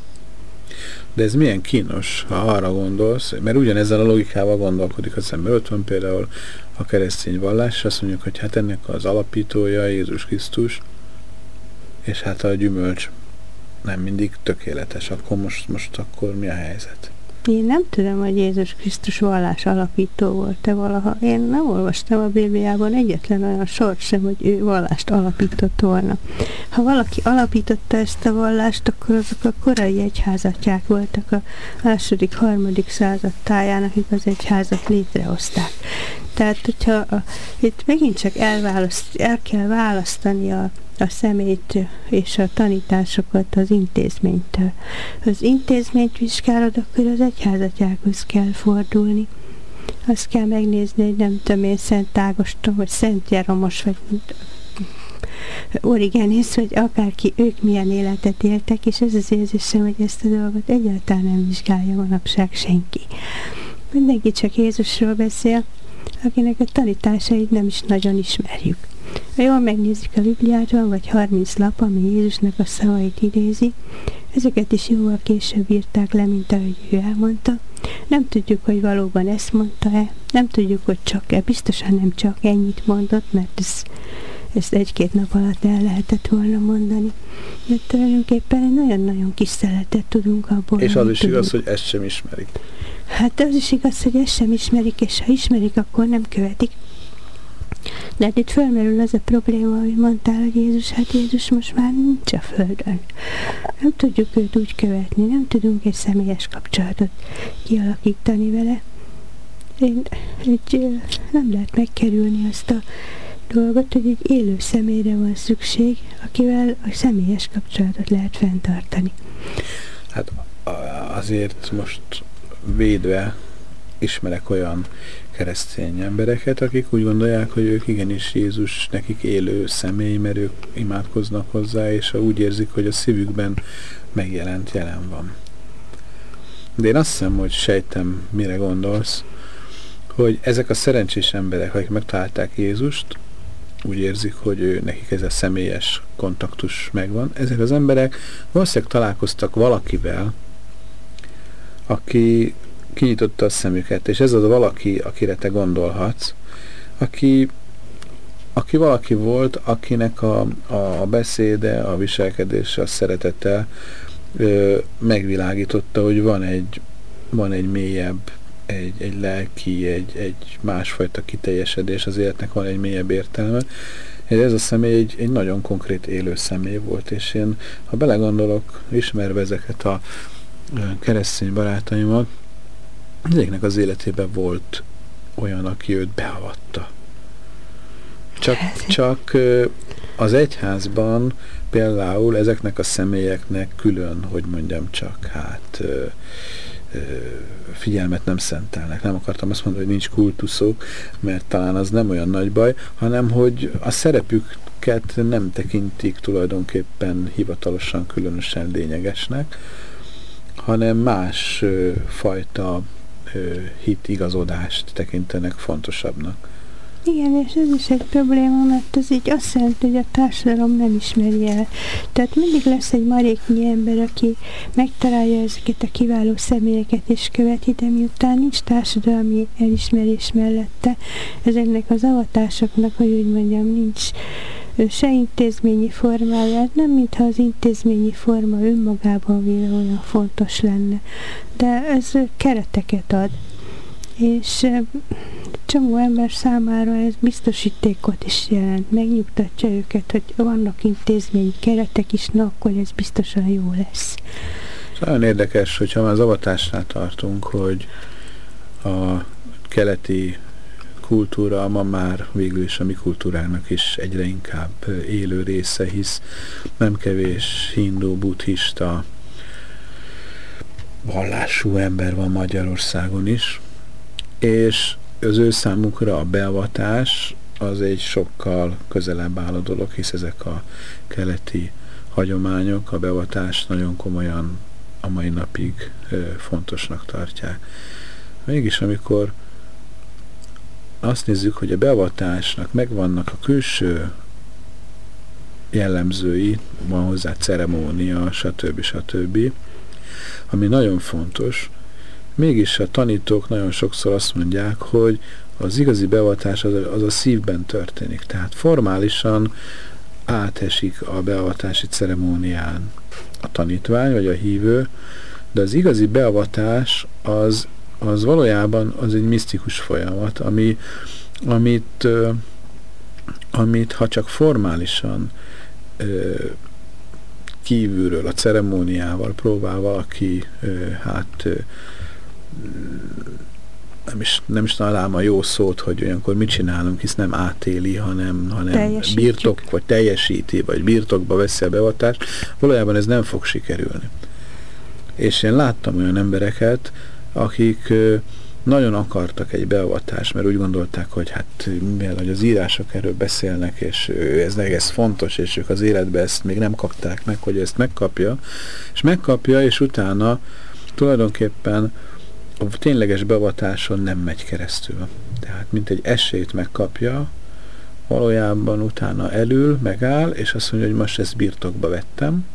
De ez milyen kínos, ha arra gondolsz, mert ugyanezzel a logikával gondolkodik az. Ott van például a keresztény vallás, azt mondjuk, hogy hát ennek az alapítója Jézus Krisztus, és hát a gyümölcs nem mindig tökéletes. Akkor most, most akkor mi a helyzet? Én nem tudom, hogy Jézus Krisztus vallás alapító volt-e valaha. Én nem olvastam a Bibliában egyetlen olyan sort sem, hogy ő vallást alapított volna. Ha valaki alapította ezt a vallást, akkor azok a korai egyházatják voltak a második, harmadik század táján, akik az egyházat létrehozták. Tehát, hogyha a, itt megint csak elválaszt, el kell választani a a szemét és a tanításokat az intézménytől. Az intézményt vizsgálod, akkor az egyházatjákhoz kell fordulni. Azt kell megnézni, hogy nem tudom én Szent Ágoston, vagy Szent Jeromos, vagy Origenész, vagy akárki, ők milyen életet éltek, és ez az érzésem, hogy ezt a dolgot egyáltalán nem vizsgálja manapság senki. Mindenki csak Jézusról beszél, akinek a tanításait nem is nagyon ismerjük. Ha jól megnézzük a Bibliát, van vagy 30 lap, ami Jézusnak a szavait idézi, Ezeket is jóval később írták le, mint ahogy ő elmondta. Nem tudjuk, hogy valóban ezt mondta-e, nem tudjuk, hogy csak-e, biztosan nem csak ennyit mondott, mert ez, ezt egy-két nap alatt el lehetett volna mondani. De tulajdonképpen nagyon-nagyon kis szeletet tudunk abból. És az is tudunk. igaz, hogy ezt sem ismerik. Hát az is igaz, hogy ezt sem ismerik, és ha ismerik, akkor nem követik. De hát itt fölmerül az a probléma, hogy mondtál, hogy Jézus, hát Jézus most már nincs a Földön. Nem tudjuk őt úgy követni, nem tudunk egy személyes kapcsolatot kialakítani vele. Én, egy, nem lehet megkerülni azt a dolgot, hogy egy élő személyre van szükség, akivel a személyes kapcsolatot lehet fenntartani. Hát azért most védve ismerek olyan keresztény embereket, akik úgy gondolják, hogy ők igenis Jézus nekik élő személy, mert ők imádkoznak hozzá, és úgy érzik, hogy a szívükben megjelent jelen van. De én azt hiszem, hogy sejtem, mire gondolsz, hogy ezek a szerencsés emberek, akik megtalálták Jézust, úgy érzik, hogy ő, nekik ez a személyes kontaktus megvan. Ezek az emberek valószínűleg találkoztak valakivel, aki kinyitotta a szemüket, és ez az a valaki, akire te gondolhatsz, aki, aki valaki volt, akinek a, a beszéde, a viselkedése, a szeretete ö, megvilágította, hogy van egy, van egy mélyebb, egy, egy lelki, egy, egy másfajta kiteljesedés az életnek, van egy mélyebb értelme. Ez a személy egy, egy nagyon konkrét élő személy volt, és én, ha belegondolok, ismerve ezeket a keresztény barátaimat, ezeknek az életében volt olyan, aki őt beavatta. Csak, csak az egyházban például ezeknek a személyeknek külön, hogy mondjam csak, hát figyelmet nem szentelnek. Nem akartam azt mondani, hogy nincs kultuszok, mert talán az nem olyan nagy baj, hanem hogy a szerepüket nem tekintik tulajdonképpen hivatalosan különösen lényegesnek, hanem más fajta hit igazodást tekintenek fontosabbnak. Igen, és ez is egy probléma, mert ez így azt jelenti, hogy a társadalom nem ismeri el. Tehát mindig lesz egy maréknyi ember, aki megtalálja ezeket a kiváló személyeket és követi, de miután nincs társadalmi elismerés mellette, ezeknek az avatásoknak, hogy úgy mondjam, nincs se intézményi formája, hát nem mintha az intézményi forma önmagában véle olyan fontos lenne, de ez kereteket ad. És csomó ember számára ez biztosítékot is jelent, megnyugtatja őket, hogy vannak intézményi keretek is, na akkor ez biztosan jó lesz. Nagyon érdekes, hogyha már az avatásnál tartunk, hogy a keleti kultúra ma már végül is a mi kultúrának is egyre inkább élő része, hisz nem kevés hindu, buddhista vallású ember van Magyarországon is, és az ő számukra a beavatás az egy sokkal közelebb álló dolog, hisz ezek a keleti hagyományok, a beavatást nagyon komolyan a mai napig fontosnak tartják. Mégis amikor azt nézzük, hogy a beavatásnak megvannak a külső jellemzői, van hozzá ceremónia, stb. stb., ami nagyon fontos, mégis a tanítók nagyon sokszor azt mondják, hogy az igazi beavatás az az a szívben történik. Tehát formálisan átesik a beavatási ceremónián a tanítvány vagy a hívő, de az igazi beavatás az az valójában az egy misztikus folyamat, ami, amit, amit ha csak formálisan kívülről, a ceremóniával próbál valaki hát nem is, nem is találom a jó szót, hogy olyankor mit csinálunk, hisz nem átéli, hanem, hanem birtok, vagy teljesíti, vagy birtokba veszi a beavatást, valójában ez nem fog sikerülni. És én láttam olyan embereket, akik nagyon akartak egy beavatást, mert úgy gondolták, hogy hát mivel hogy az írások erről beszélnek, és ez, ez fontos, és ők az életben ezt még nem kapták meg, hogy ezt megkapja, és megkapja, és utána tulajdonképpen a tényleges beavatáson nem megy keresztül. Tehát mint egy esélyt megkapja, valójában utána elül, megáll, és azt mondja, hogy most ezt birtokba vettem,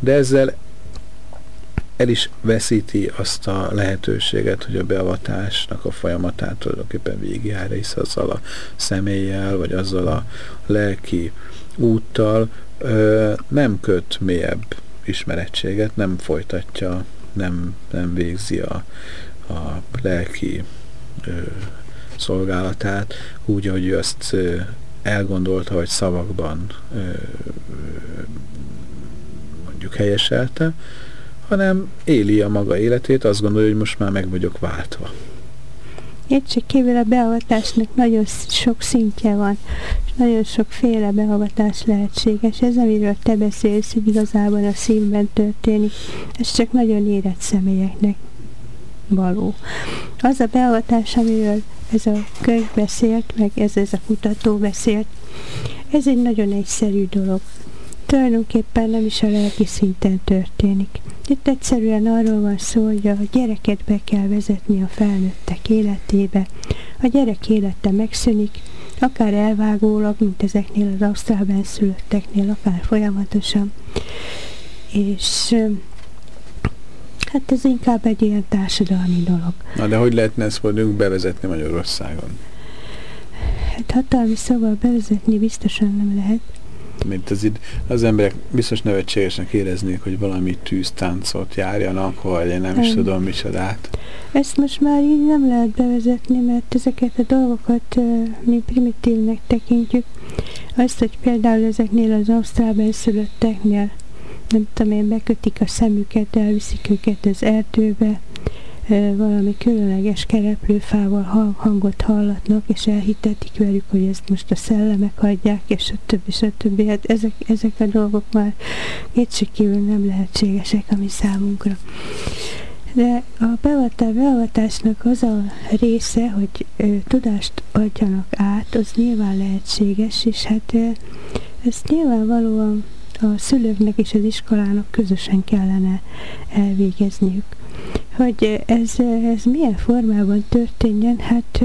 de ezzel el is veszíti azt a lehetőséget, hogy a beavatásnak a folyamatát tulajdonképpen végigjárja, hisz azzal a személlyel, vagy azzal a lelki úttal ö, nem köt mélyebb ismerettséget, nem folytatja, nem, nem végzi a, a lelki ö, szolgálatát úgy, ahogy ő azt ö, elgondolta, vagy szavakban ö, mondjuk helyeselte, hanem éli a maga életét, azt gondolja, hogy most már meg vagyok váltva. Csak kívül a beavatásnak nagyon sok szintje van, és nagyon sokféle beavatás lehetséges. Ez, amiről te beszélsz, hogy igazából a szívben történik, ez csak nagyon érett személyeknek való. Az a beavatás, amiről ez a könyv beszélt, meg ez, ez a kutató beszélt, ez egy nagyon egyszerű dolog. Tulajdonképpen nem is a lelki szinten történik. Itt egyszerűen arról van szó, hogy a gyereket be kell vezetni a felnőttek életébe. A gyerek élete megszűnik, akár elvágólag, mint ezeknél az ausztrálben szülötteknél, akár folyamatosan. És hát ez inkább egy ilyen társadalmi dolog. Na de hogy lehetne ezt mondjuk bevezetni Magyarországon? Hát hatalmi szóval bevezetni biztosan nem lehet mint az, id, az emberek biztos nevetségesnek éreznék, hogy valami tűztáncot járjanak, vagy én nem is nem. tudom micsodát. Ezt most már így nem lehet bevezetni, mert ezeket a dolgokat uh, mi primitívnek tekintjük. Azt, hogy például ezeknél az ausztrálban szülötteknél, nem tudom én, bekötik a szemüket, elviszik őket az erdőbe, valami különleges kereplőfával hangot hallatnak, és elhitetik velük, hogy ezt most a szellemek adják, és a többi, és a többi. Hát ezek, ezek a dolgok már kétségkívül nem lehetségesek a mi számunkra. De a beavatás, beavatásnak az a része, hogy ö, tudást adjanak át, az nyilván lehetséges, és hát ö, ezt nyilvánvalóan a szülőknek és az iskolának közösen kellene elvégezniük. Hogy ez, ez milyen formában történjen, hát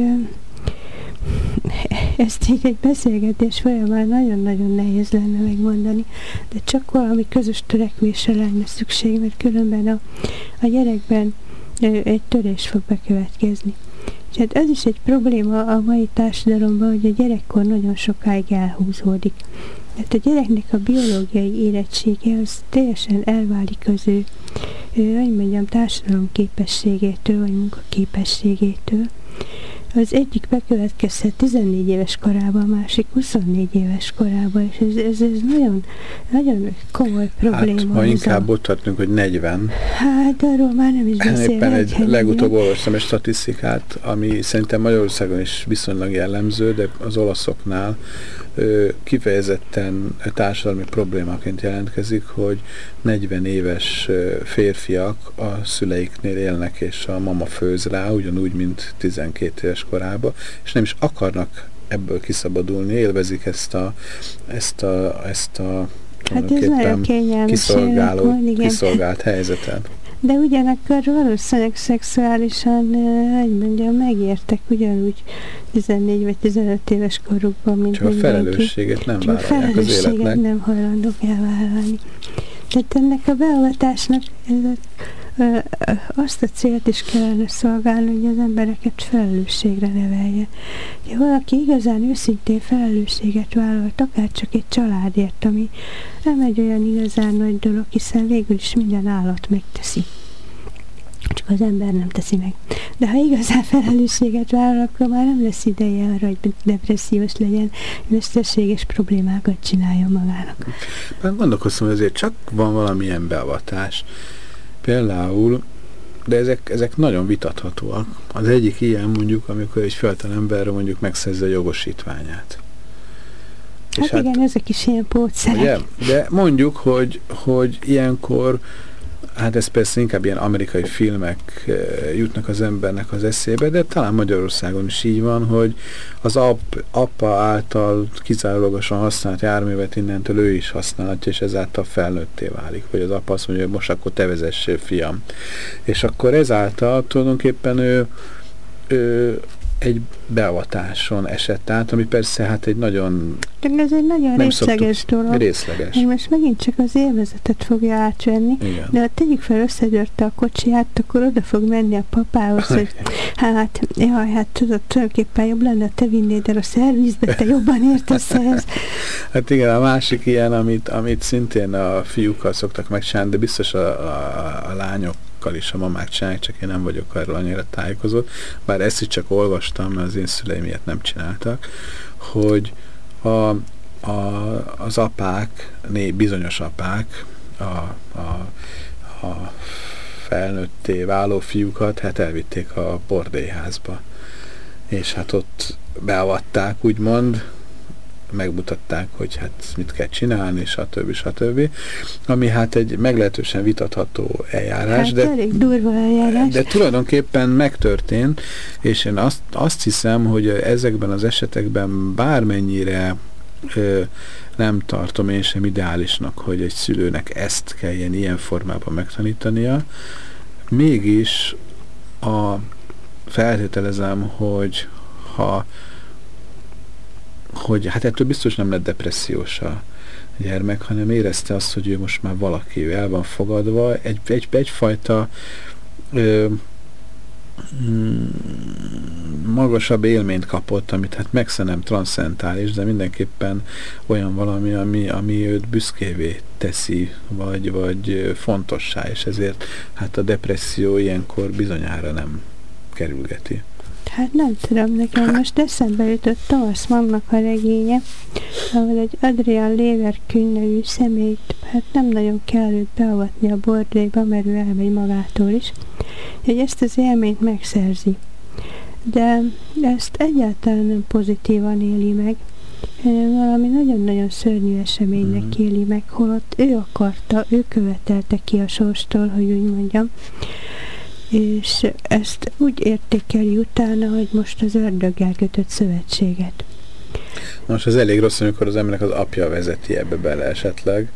ezt így egy beszélgetés folyamán nagyon-nagyon nehéz lenne megmondani, de csak valami közös törekvésre lenne szükség, mert különben a, a gyerekben egy törés fog bekövetkezni. És hát ez is egy probléma a mai társadalomban, hogy a gyerekkor nagyon sokáig elhúzódik. Tehát a gyereknek a biológiai érettsége az teljesen elválik az ő, ő hogy mondjam, társadalom képességétől, vagy munkaképességétől. Az egyik bekövetkezhet 14 éves korában, a másik 24 éves korában, és ez, ez, ez nagyon, nagyon komoly probléma. Hát, ha inkább a... ott tartunk, hogy 40. Hát, arról már nem is beszélek. Éppen egy legutóbb olvastam egy statisztikát, ami szerintem Magyarországon is viszonylag jellemző, de az olaszoknál kifejezetten társadalmi problémaként jelentkezik, hogy 40 éves férfiak a szüleiknél élnek, és a mama főz rá, ugyanúgy, mint 12 éves korában, és nem is akarnak ebből kiszabadulni, élvezik ezt a, ezt a, ezt a hát ez nagyon kiszolgáló, kiszolgált helyzetet. De ugyanakkor valószínűleg szexuálisan, hogy mondjam, megértek ugyanúgy 14 vagy 15 éves korukban, mint Csak a felelősséget nem Csak vállalják a az életnek. nem hajlandók elvállalni. Tehát ennek a beavatásnak ez a, azt a célt is kellene szolgálni, hogy az embereket felelősségre nevelje. Ha valaki igazán őszintén felelősséget vállalt, akár csak egy családért, ami nem egy olyan igazán nagy dolog, hiszen végül is minden állat megteszi csak az ember nem teszi meg. De ha igazán felelősséget vállal, akkor már nem lesz ideje arra, hogy depressziós legyen, mesterséges problémákat csináljon magának. Már gondolkoztam, hogy azért csak van valamilyen beavatás. Például, de ezek, ezek nagyon vitathatóak. Az egyik ilyen mondjuk, amikor egy fiatal ember mondjuk megszerzi a jogosítványát. Hát, És hát igen, ezek is ilyen pótszerek. Ugye? De mondjuk, hogy, hogy ilyenkor Hát ez persze inkább ilyen amerikai filmek eh, jutnak az embernek az eszébe, de talán Magyarországon is így van, hogy az ap, apa által kizárólagosan használt járművet innentől ő is használhatja, és ezáltal felnőtté válik. Vagy az apa azt mondja, hogy most akkor te vezessél, fiam. És akkor ezáltal tulajdonképpen ő, ő egy beavatáson esett át, ami persze hát egy nagyon... De ez egy nagyon részleges dolog. Részleges. És most megint csak az élvezetet fogja átvenni. Igen. De ha tegyük fel, összedörte a kocsiját, akkor oda fog menni a papához, hogy hát, jaj, hát tudod, tulajdonképpen jobb lenne, te vinnéd el a szervizbe, te jobban értesz ehhez. hát igen, a másik ilyen, amit, amit szintén a fiúkkal szoktak megcsinálni, de biztos a, a, a lányok is a mamák csinálják, csak én nem vagyok erről annyira tájékozott, bár ezt is csak olvastam, mert az én szüleim ilyet nem csináltak, hogy a, a, az apák, né, bizonyos apák, a, a, a felnőtté váló fiúkat hát elvitték a bordélyházba. És hát ott beavatták, úgymond, megmutatták, hogy hát mit kell csinálni, stb. stb. Ami hát egy meglehetősen vitatható eljárás. Hát de, elég durva eljárás. De tulajdonképpen megtörtént, és én azt, azt hiszem, hogy ezekben az esetekben bármennyire ö, nem tartom én sem ideálisnak, hogy egy szülőnek ezt kelljen ilyen formában megtanítania, mégis a feltételezem, hogy ha hogy hát ettől biztos nem lett depressziós a gyermek, hanem érezte azt, hogy ő most már valaki, ő el van fogadva, egy, egy, egyfajta ö, mm, magasabb élményt kapott, amit hát megsze nem transzentális, de mindenképpen olyan valami, ami, ami őt büszkévé teszi, vagy, vagy fontossá, és ezért hát a depresszió ilyenkor bizonyára nem kerülgeti. Hát nem tudom, nekem most eszembe jutott Thomas Mannnak a regénye, ahol egy Adrian Leverkün nevű személyt, hát nem nagyon kell őt beavatni a bordéba, mert ő elmegy magától is, hogy ezt az élményt megszerzi. De ezt egyáltalán nem pozitívan éli meg, hanem valami nagyon-nagyon szörnyű eseménynek mm. éli meg, holott ő akarta, ő követelte ki a sorstól, hogy úgy mondjam, és ezt úgy értékeli utána, hogy most az ördöggel kötött szövetséget. Most az elég rossz, amikor az embernek az apja vezeti ebbe bele esetleg.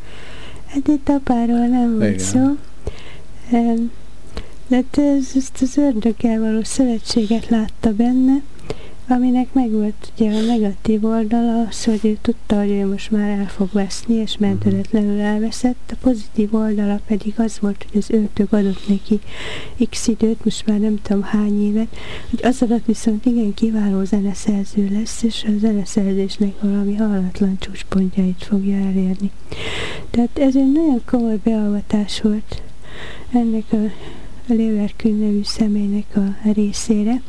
Hát itt apáról nem volt szó. De hát ez, ezt az ördöggel való szövetséget látta benne, aminek meg volt ugye a negatív oldala az, hogy ő tudta, hogy ő most már el fog veszni, és mentőletlenül elveszett. A pozitív oldala pedig az volt, hogy az öltők adott neki x időt, most már nem tudom hány évet, hogy az alatt viszont igen kiváló zeneszerző lesz, és a zeneszerzésnek valami hallatlan csúcspontjait fogja elérni. Tehát ez egy nagyon komoly beavatás volt ennek a Leverkün nevű személynek a részére.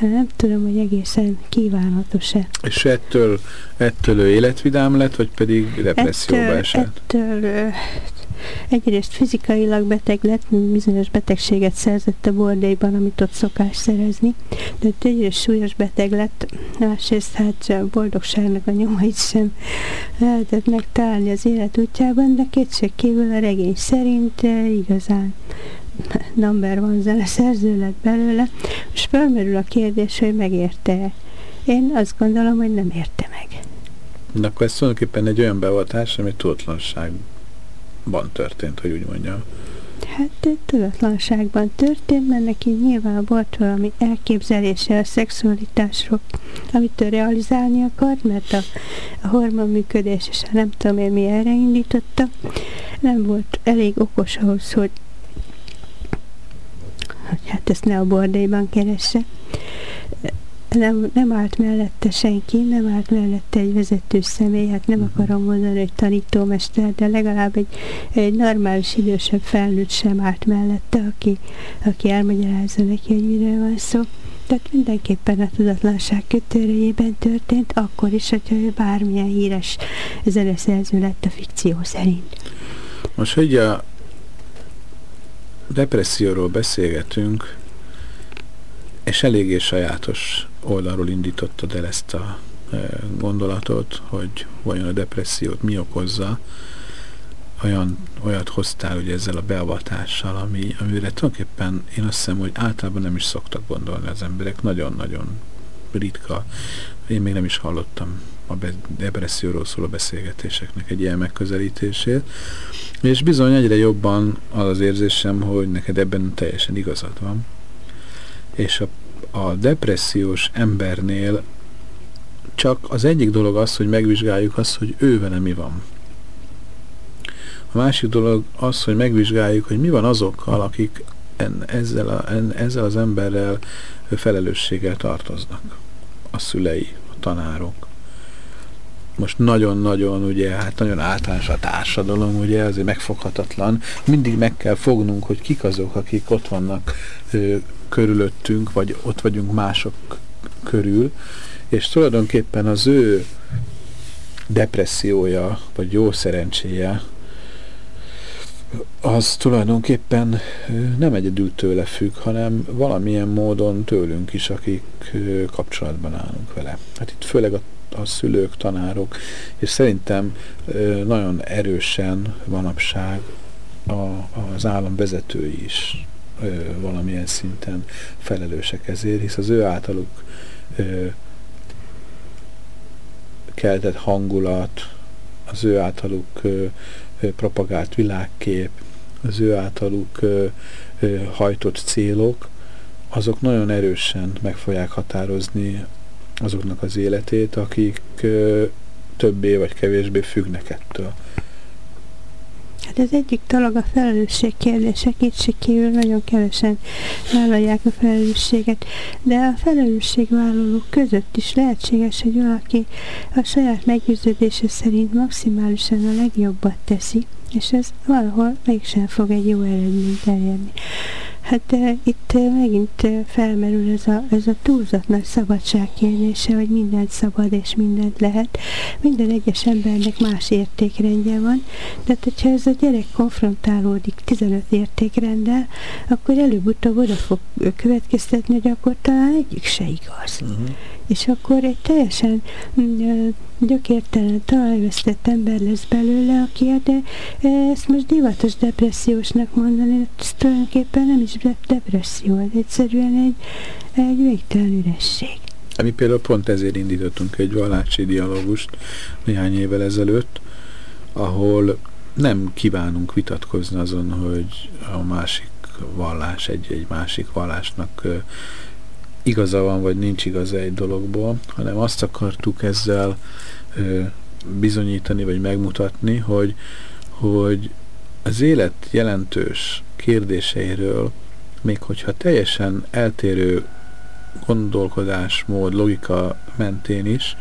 Nem tudom, hogy egészen kívánatos-e. És ettől, ettől ő életvidám lett, vagy pedig depresszióba ettől, esett? Ettől egyrészt fizikailag beteg lett, bizonyos betegséget szerzett a bordélyban, amit ott szokás szerezni, de egyrészt súlyos beteg lett, másrészt hát boldogságnak a nyomait sem lehetett megtalálni az élet útjában, de kétség kívül a regény szerint igazán number van zeneszerző lett belőle, és felmerül a kérdés, hogy megérte-e. Én azt gondolom, hogy nem érte meg. De akkor ez tulajdonképpen egy olyan beavatás, ami tudatlanságban történt, hogy úgy mondjam. Hát tudatlanságban történt, mert neki nyilván volt valami elképzelése a szexualitásról, amit ő realizálni akart, mert a, a hormon működés és nem tudom én mi erre indította, nem volt elég okos ahhoz, hogy hát ezt ne a bordélyban keresse. Nem, nem állt mellette senki, nem állt mellette egy vezető személy, hát nem akarom mondani, hogy tanítómester, de legalább egy, egy normális idősebb felnőtt sem állt mellette, aki, aki elmagyarázza neki, hogy miről van szó. Tehát mindenképpen a tudatlanság kötőrejében történt, akkor is, hogyha ő bármilyen híres zeneszerző lett a fikció szerint. Most, hogy a depresszióról beszélgetünk, és eléggé sajátos oldalról indítottad el ezt a e, gondolatot, hogy vajon a depressziót mi okozza, olyan, olyat hoztál ugye ezzel a beavatással, ami, amire tulajdonképpen én azt hiszem, hogy általában nem is szoktak gondolni az emberek, nagyon-nagyon ritka. Én még nem is hallottam a depresszióról szóló beszélgetéseknek egy ilyen megközelítését. És bizony egyre jobban az az érzésem, hogy neked ebben teljesen igazad van. És a, a depressziós embernél csak az egyik dolog az, hogy megvizsgáljuk azt, hogy ő vele mi van. A másik dolog az, hogy megvizsgáljuk, hogy mi van azokkal, akik en, ezzel, a, en, ezzel az emberrel felelősséggel tartoznak. A szülei, a tanárok. Most nagyon-nagyon, ugye, hát nagyon általános a társadalom, ugye, azért megfoghatatlan. Mindig meg kell fognunk, hogy kik azok, akik ott vannak ö, körülöttünk, vagy ott vagyunk mások körül, és tulajdonképpen az ő depressziója, vagy jó szerencséje, az tulajdonképpen nem egyedül tőle függ, hanem valamilyen módon tőlünk is, akik kapcsolatban állunk vele. Hát itt főleg a, a szülők, tanárok, és szerintem nagyon erősen manapság a, az állam vezetői is valamilyen szinten felelősek ezért, hisz az ő általuk keltett hangulat, az ő általuk propagált világkép, az ő általuk hajtott célok, azok nagyon erősen meg fogják határozni azoknak az életét, akik többé vagy kevésbé függnek ettől. Hát ez egyik dolog a felelősség kérdése, kétségkívül nagyon kevesen vállalják a felelősséget, de a felelősségvállalók között is lehetséges, hogy valaki a saját meggyőződése szerint maximálisan a legjobbat teszi, és ez valahol mégsem fog egy jó eredményt elérni. Hát uh, itt uh, megint uh, felmerül ez a, ez a túlzott nagy szabadság kérdése, hogy mindent szabad és mindent lehet. Minden egyes embernek más értékrendje van, de hogyha ez a gyerek konfrontálódik 15 értékrenddel, akkor előbb-utóbb oda fog következtetni, hogy akkor talán egyik se igaz. Uh-huh és akkor egy teljesen mm, gyökértelen, talajvesztett ember lesz belőle, aki hát, de ezt most divatos depressziósnak mondani, hát ez tulajdonképpen nem is depresszió, ez egyszerűen egy, egy végtelen üresség. Mi például pont ezért indítottunk egy vallási dialógust néhány évvel ezelőtt, ahol nem kívánunk vitatkozni azon, hogy a másik vallás egy, egy másik vallásnak igaza van, vagy nincs igaza egy dologból, hanem azt akartuk ezzel ö, bizonyítani, vagy megmutatni, hogy, hogy az élet jelentős kérdéseiről, még hogyha teljesen eltérő gondolkodásmód, logika mentén is,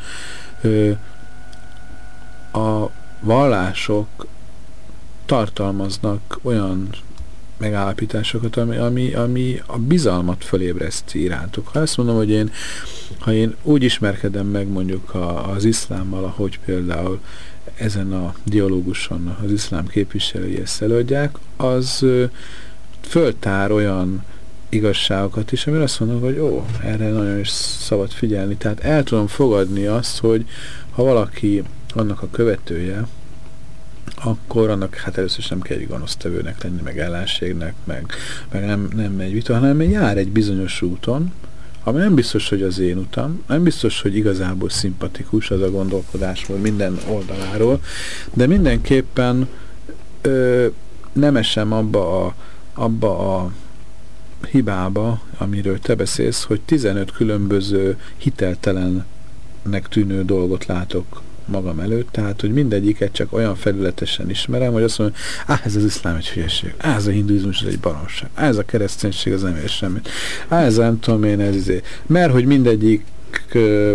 ö, a vallások tartalmaznak olyan megállapításokat, ami, ami, ami a bizalmat fölébreszti irántuk. Ha azt mondom, hogy én, ha én úgy ismerkedem meg mondjuk a, az iszlámmal, ahogy például ezen a dialóguson az iszlám képviselői ezt előadják, az föltár olyan igazságokat is, amire azt mondom, hogy ó, erre nagyon is szabad figyelni. Tehát el tudom fogadni azt, hogy ha valaki annak a követője, akkor annak hát először is nem kell egy gonosztevőnek lenni, meg ellenségnek, meg, meg nem, nem megy vita, hanem jár egy bizonyos úton, ami nem biztos, hogy az én utam, nem biztos, hogy igazából szimpatikus az a gondolkodásból minden oldaláról, de mindenképpen ö, nem esem abba a, abba a hibába, amiről te beszélsz, hogy 15 különböző hiteltelennek tűnő dolgot látok magam előtt, tehát, hogy mindegyiket csak olyan felületesen ismerem, hogy azt mondom, ah, ez az iszlám egy hülyeség, ah, ez a hinduizmus egy baromság, ah, ez a kereszténység az nem ér semmit, ah, ez nem tudom én, ez izé. Mert hogy mindegyik ö,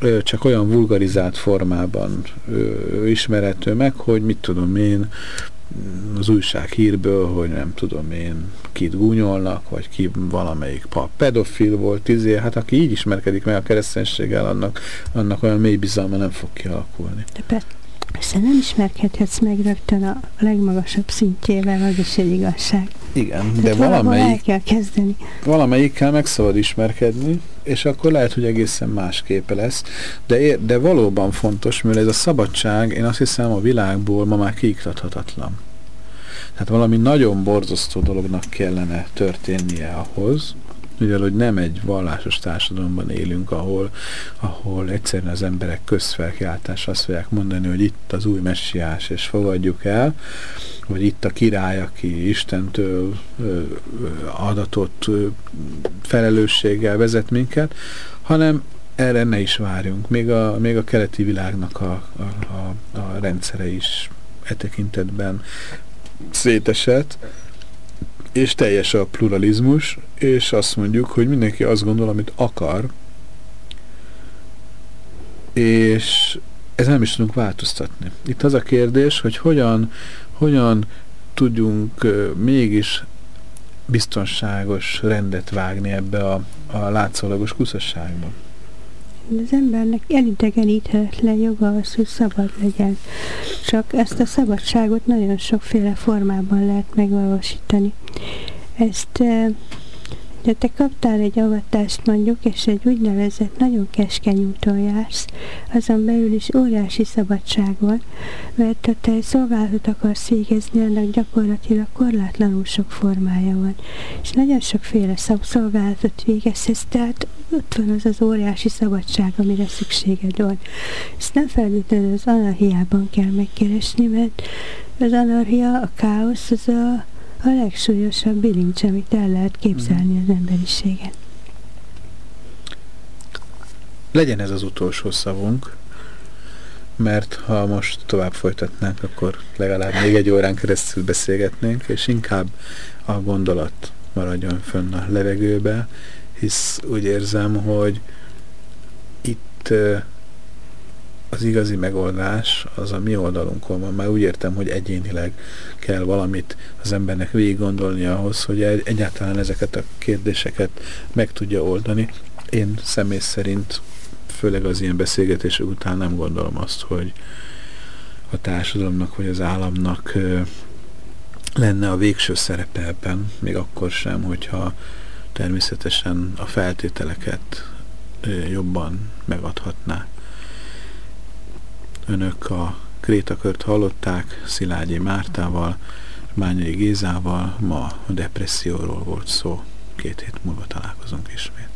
ö, csak olyan vulgarizált formában ö, ismerhető meg, hogy mit tudom én, az újság hírből, hogy nem tudom én, kit gúnyolnak, vagy ki valamelyik pap pedofil volt, izé, hát aki így ismerkedik meg a kereszténységgel, annak, annak olyan mély bizalma nem fog kialakulni. De persze nem ismerkedhetsz meg rögtön a legmagasabb szintjével, az is egy igazság. Igen, Tehát de valamelyik, kell kezdeni. valamelyikkel meg szabad ismerkedni, és akkor lehet, hogy egészen más képe lesz. De, ér, de valóban fontos, mert ez a szabadság, én azt hiszem a világból ma már kiiktathatatlan. Tehát valami nagyon borzasztó dolognak kellene történnie ahhoz, mivel hogy nem egy vallásos társadalomban élünk, ahol, ahol egyszerűen az emberek közfelkiáltás azt fogják mondani, hogy itt az új messiás, és fogadjuk el, vagy itt a király, aki Istentől adatott felelősséggel vezet minket, hanem erre ne is várjunk. Még a, még a keleti világnak a, a, a, a rendszere is e tekintetben szétesett, és teljes a pluralizmus, és azt mondjuk, hogy mindenki azt gondol, amit akar, és ezzel nem is tudunk változtatni. Itt az a kérdés, hogy hogyan, hogyan tudjunk mégis biztonságos rendet vágni ebbe a, a látszólagos kuszasságba. Az embernek elidegeníthetetlen joga az, hogy szabad legyen. Csak ezt a szabadságot nagyon sokféle formában lehet megvalósítani. Ezt de te kaptál egy avatást mondjuk, és egy úgynevezett nagyon keskeny úton jársz, azon belül is óriási szabadság van, mert ha te egy szolgálatot akarsz végezni, annak gyakorlatilag korlátlanul sok formája van. És nagyon sokféle szolgálatot végezhetsz, tehát ott van az az óriási szabadság, amire szükséged van. Ezt nem feltétlenül az anarhiában kell megkeresni, mert az anarchia, a káosz, az a a legsúlyosabb bilincs, amit el lehet képzelni az emberiségen. Legyen ez az utolsó szavunk, mert ha most tovább folytatnánk, akkor legalább még egy órán keresztül beszélgetnénk, és inkább a gondolat maradjon fönn a levegőbe, hisz úgy érzem, hogy itt az igazi megoldás az a mi oldalunkon van. Már úgy értem, hogy egyénileg kell valamit az embernek végig gondolni ahhoz, hogy egyáltalán ezeket a kérdéseket meg tudja oldani. Én személy szerint, főleg az ilyen beszélgetések után nem gondolom azt, hogy a társadalomnak vagy az államnak lenne a végső szerepe ebben, még akkor sem, hogyha természetesen a feltételeket jobban megadhatná. Önök a Krétakört hallották Szilágyi Mártával, Mányai Gézával, ma a depresszióról volt szó. Két hét múlva találkozunk ismét.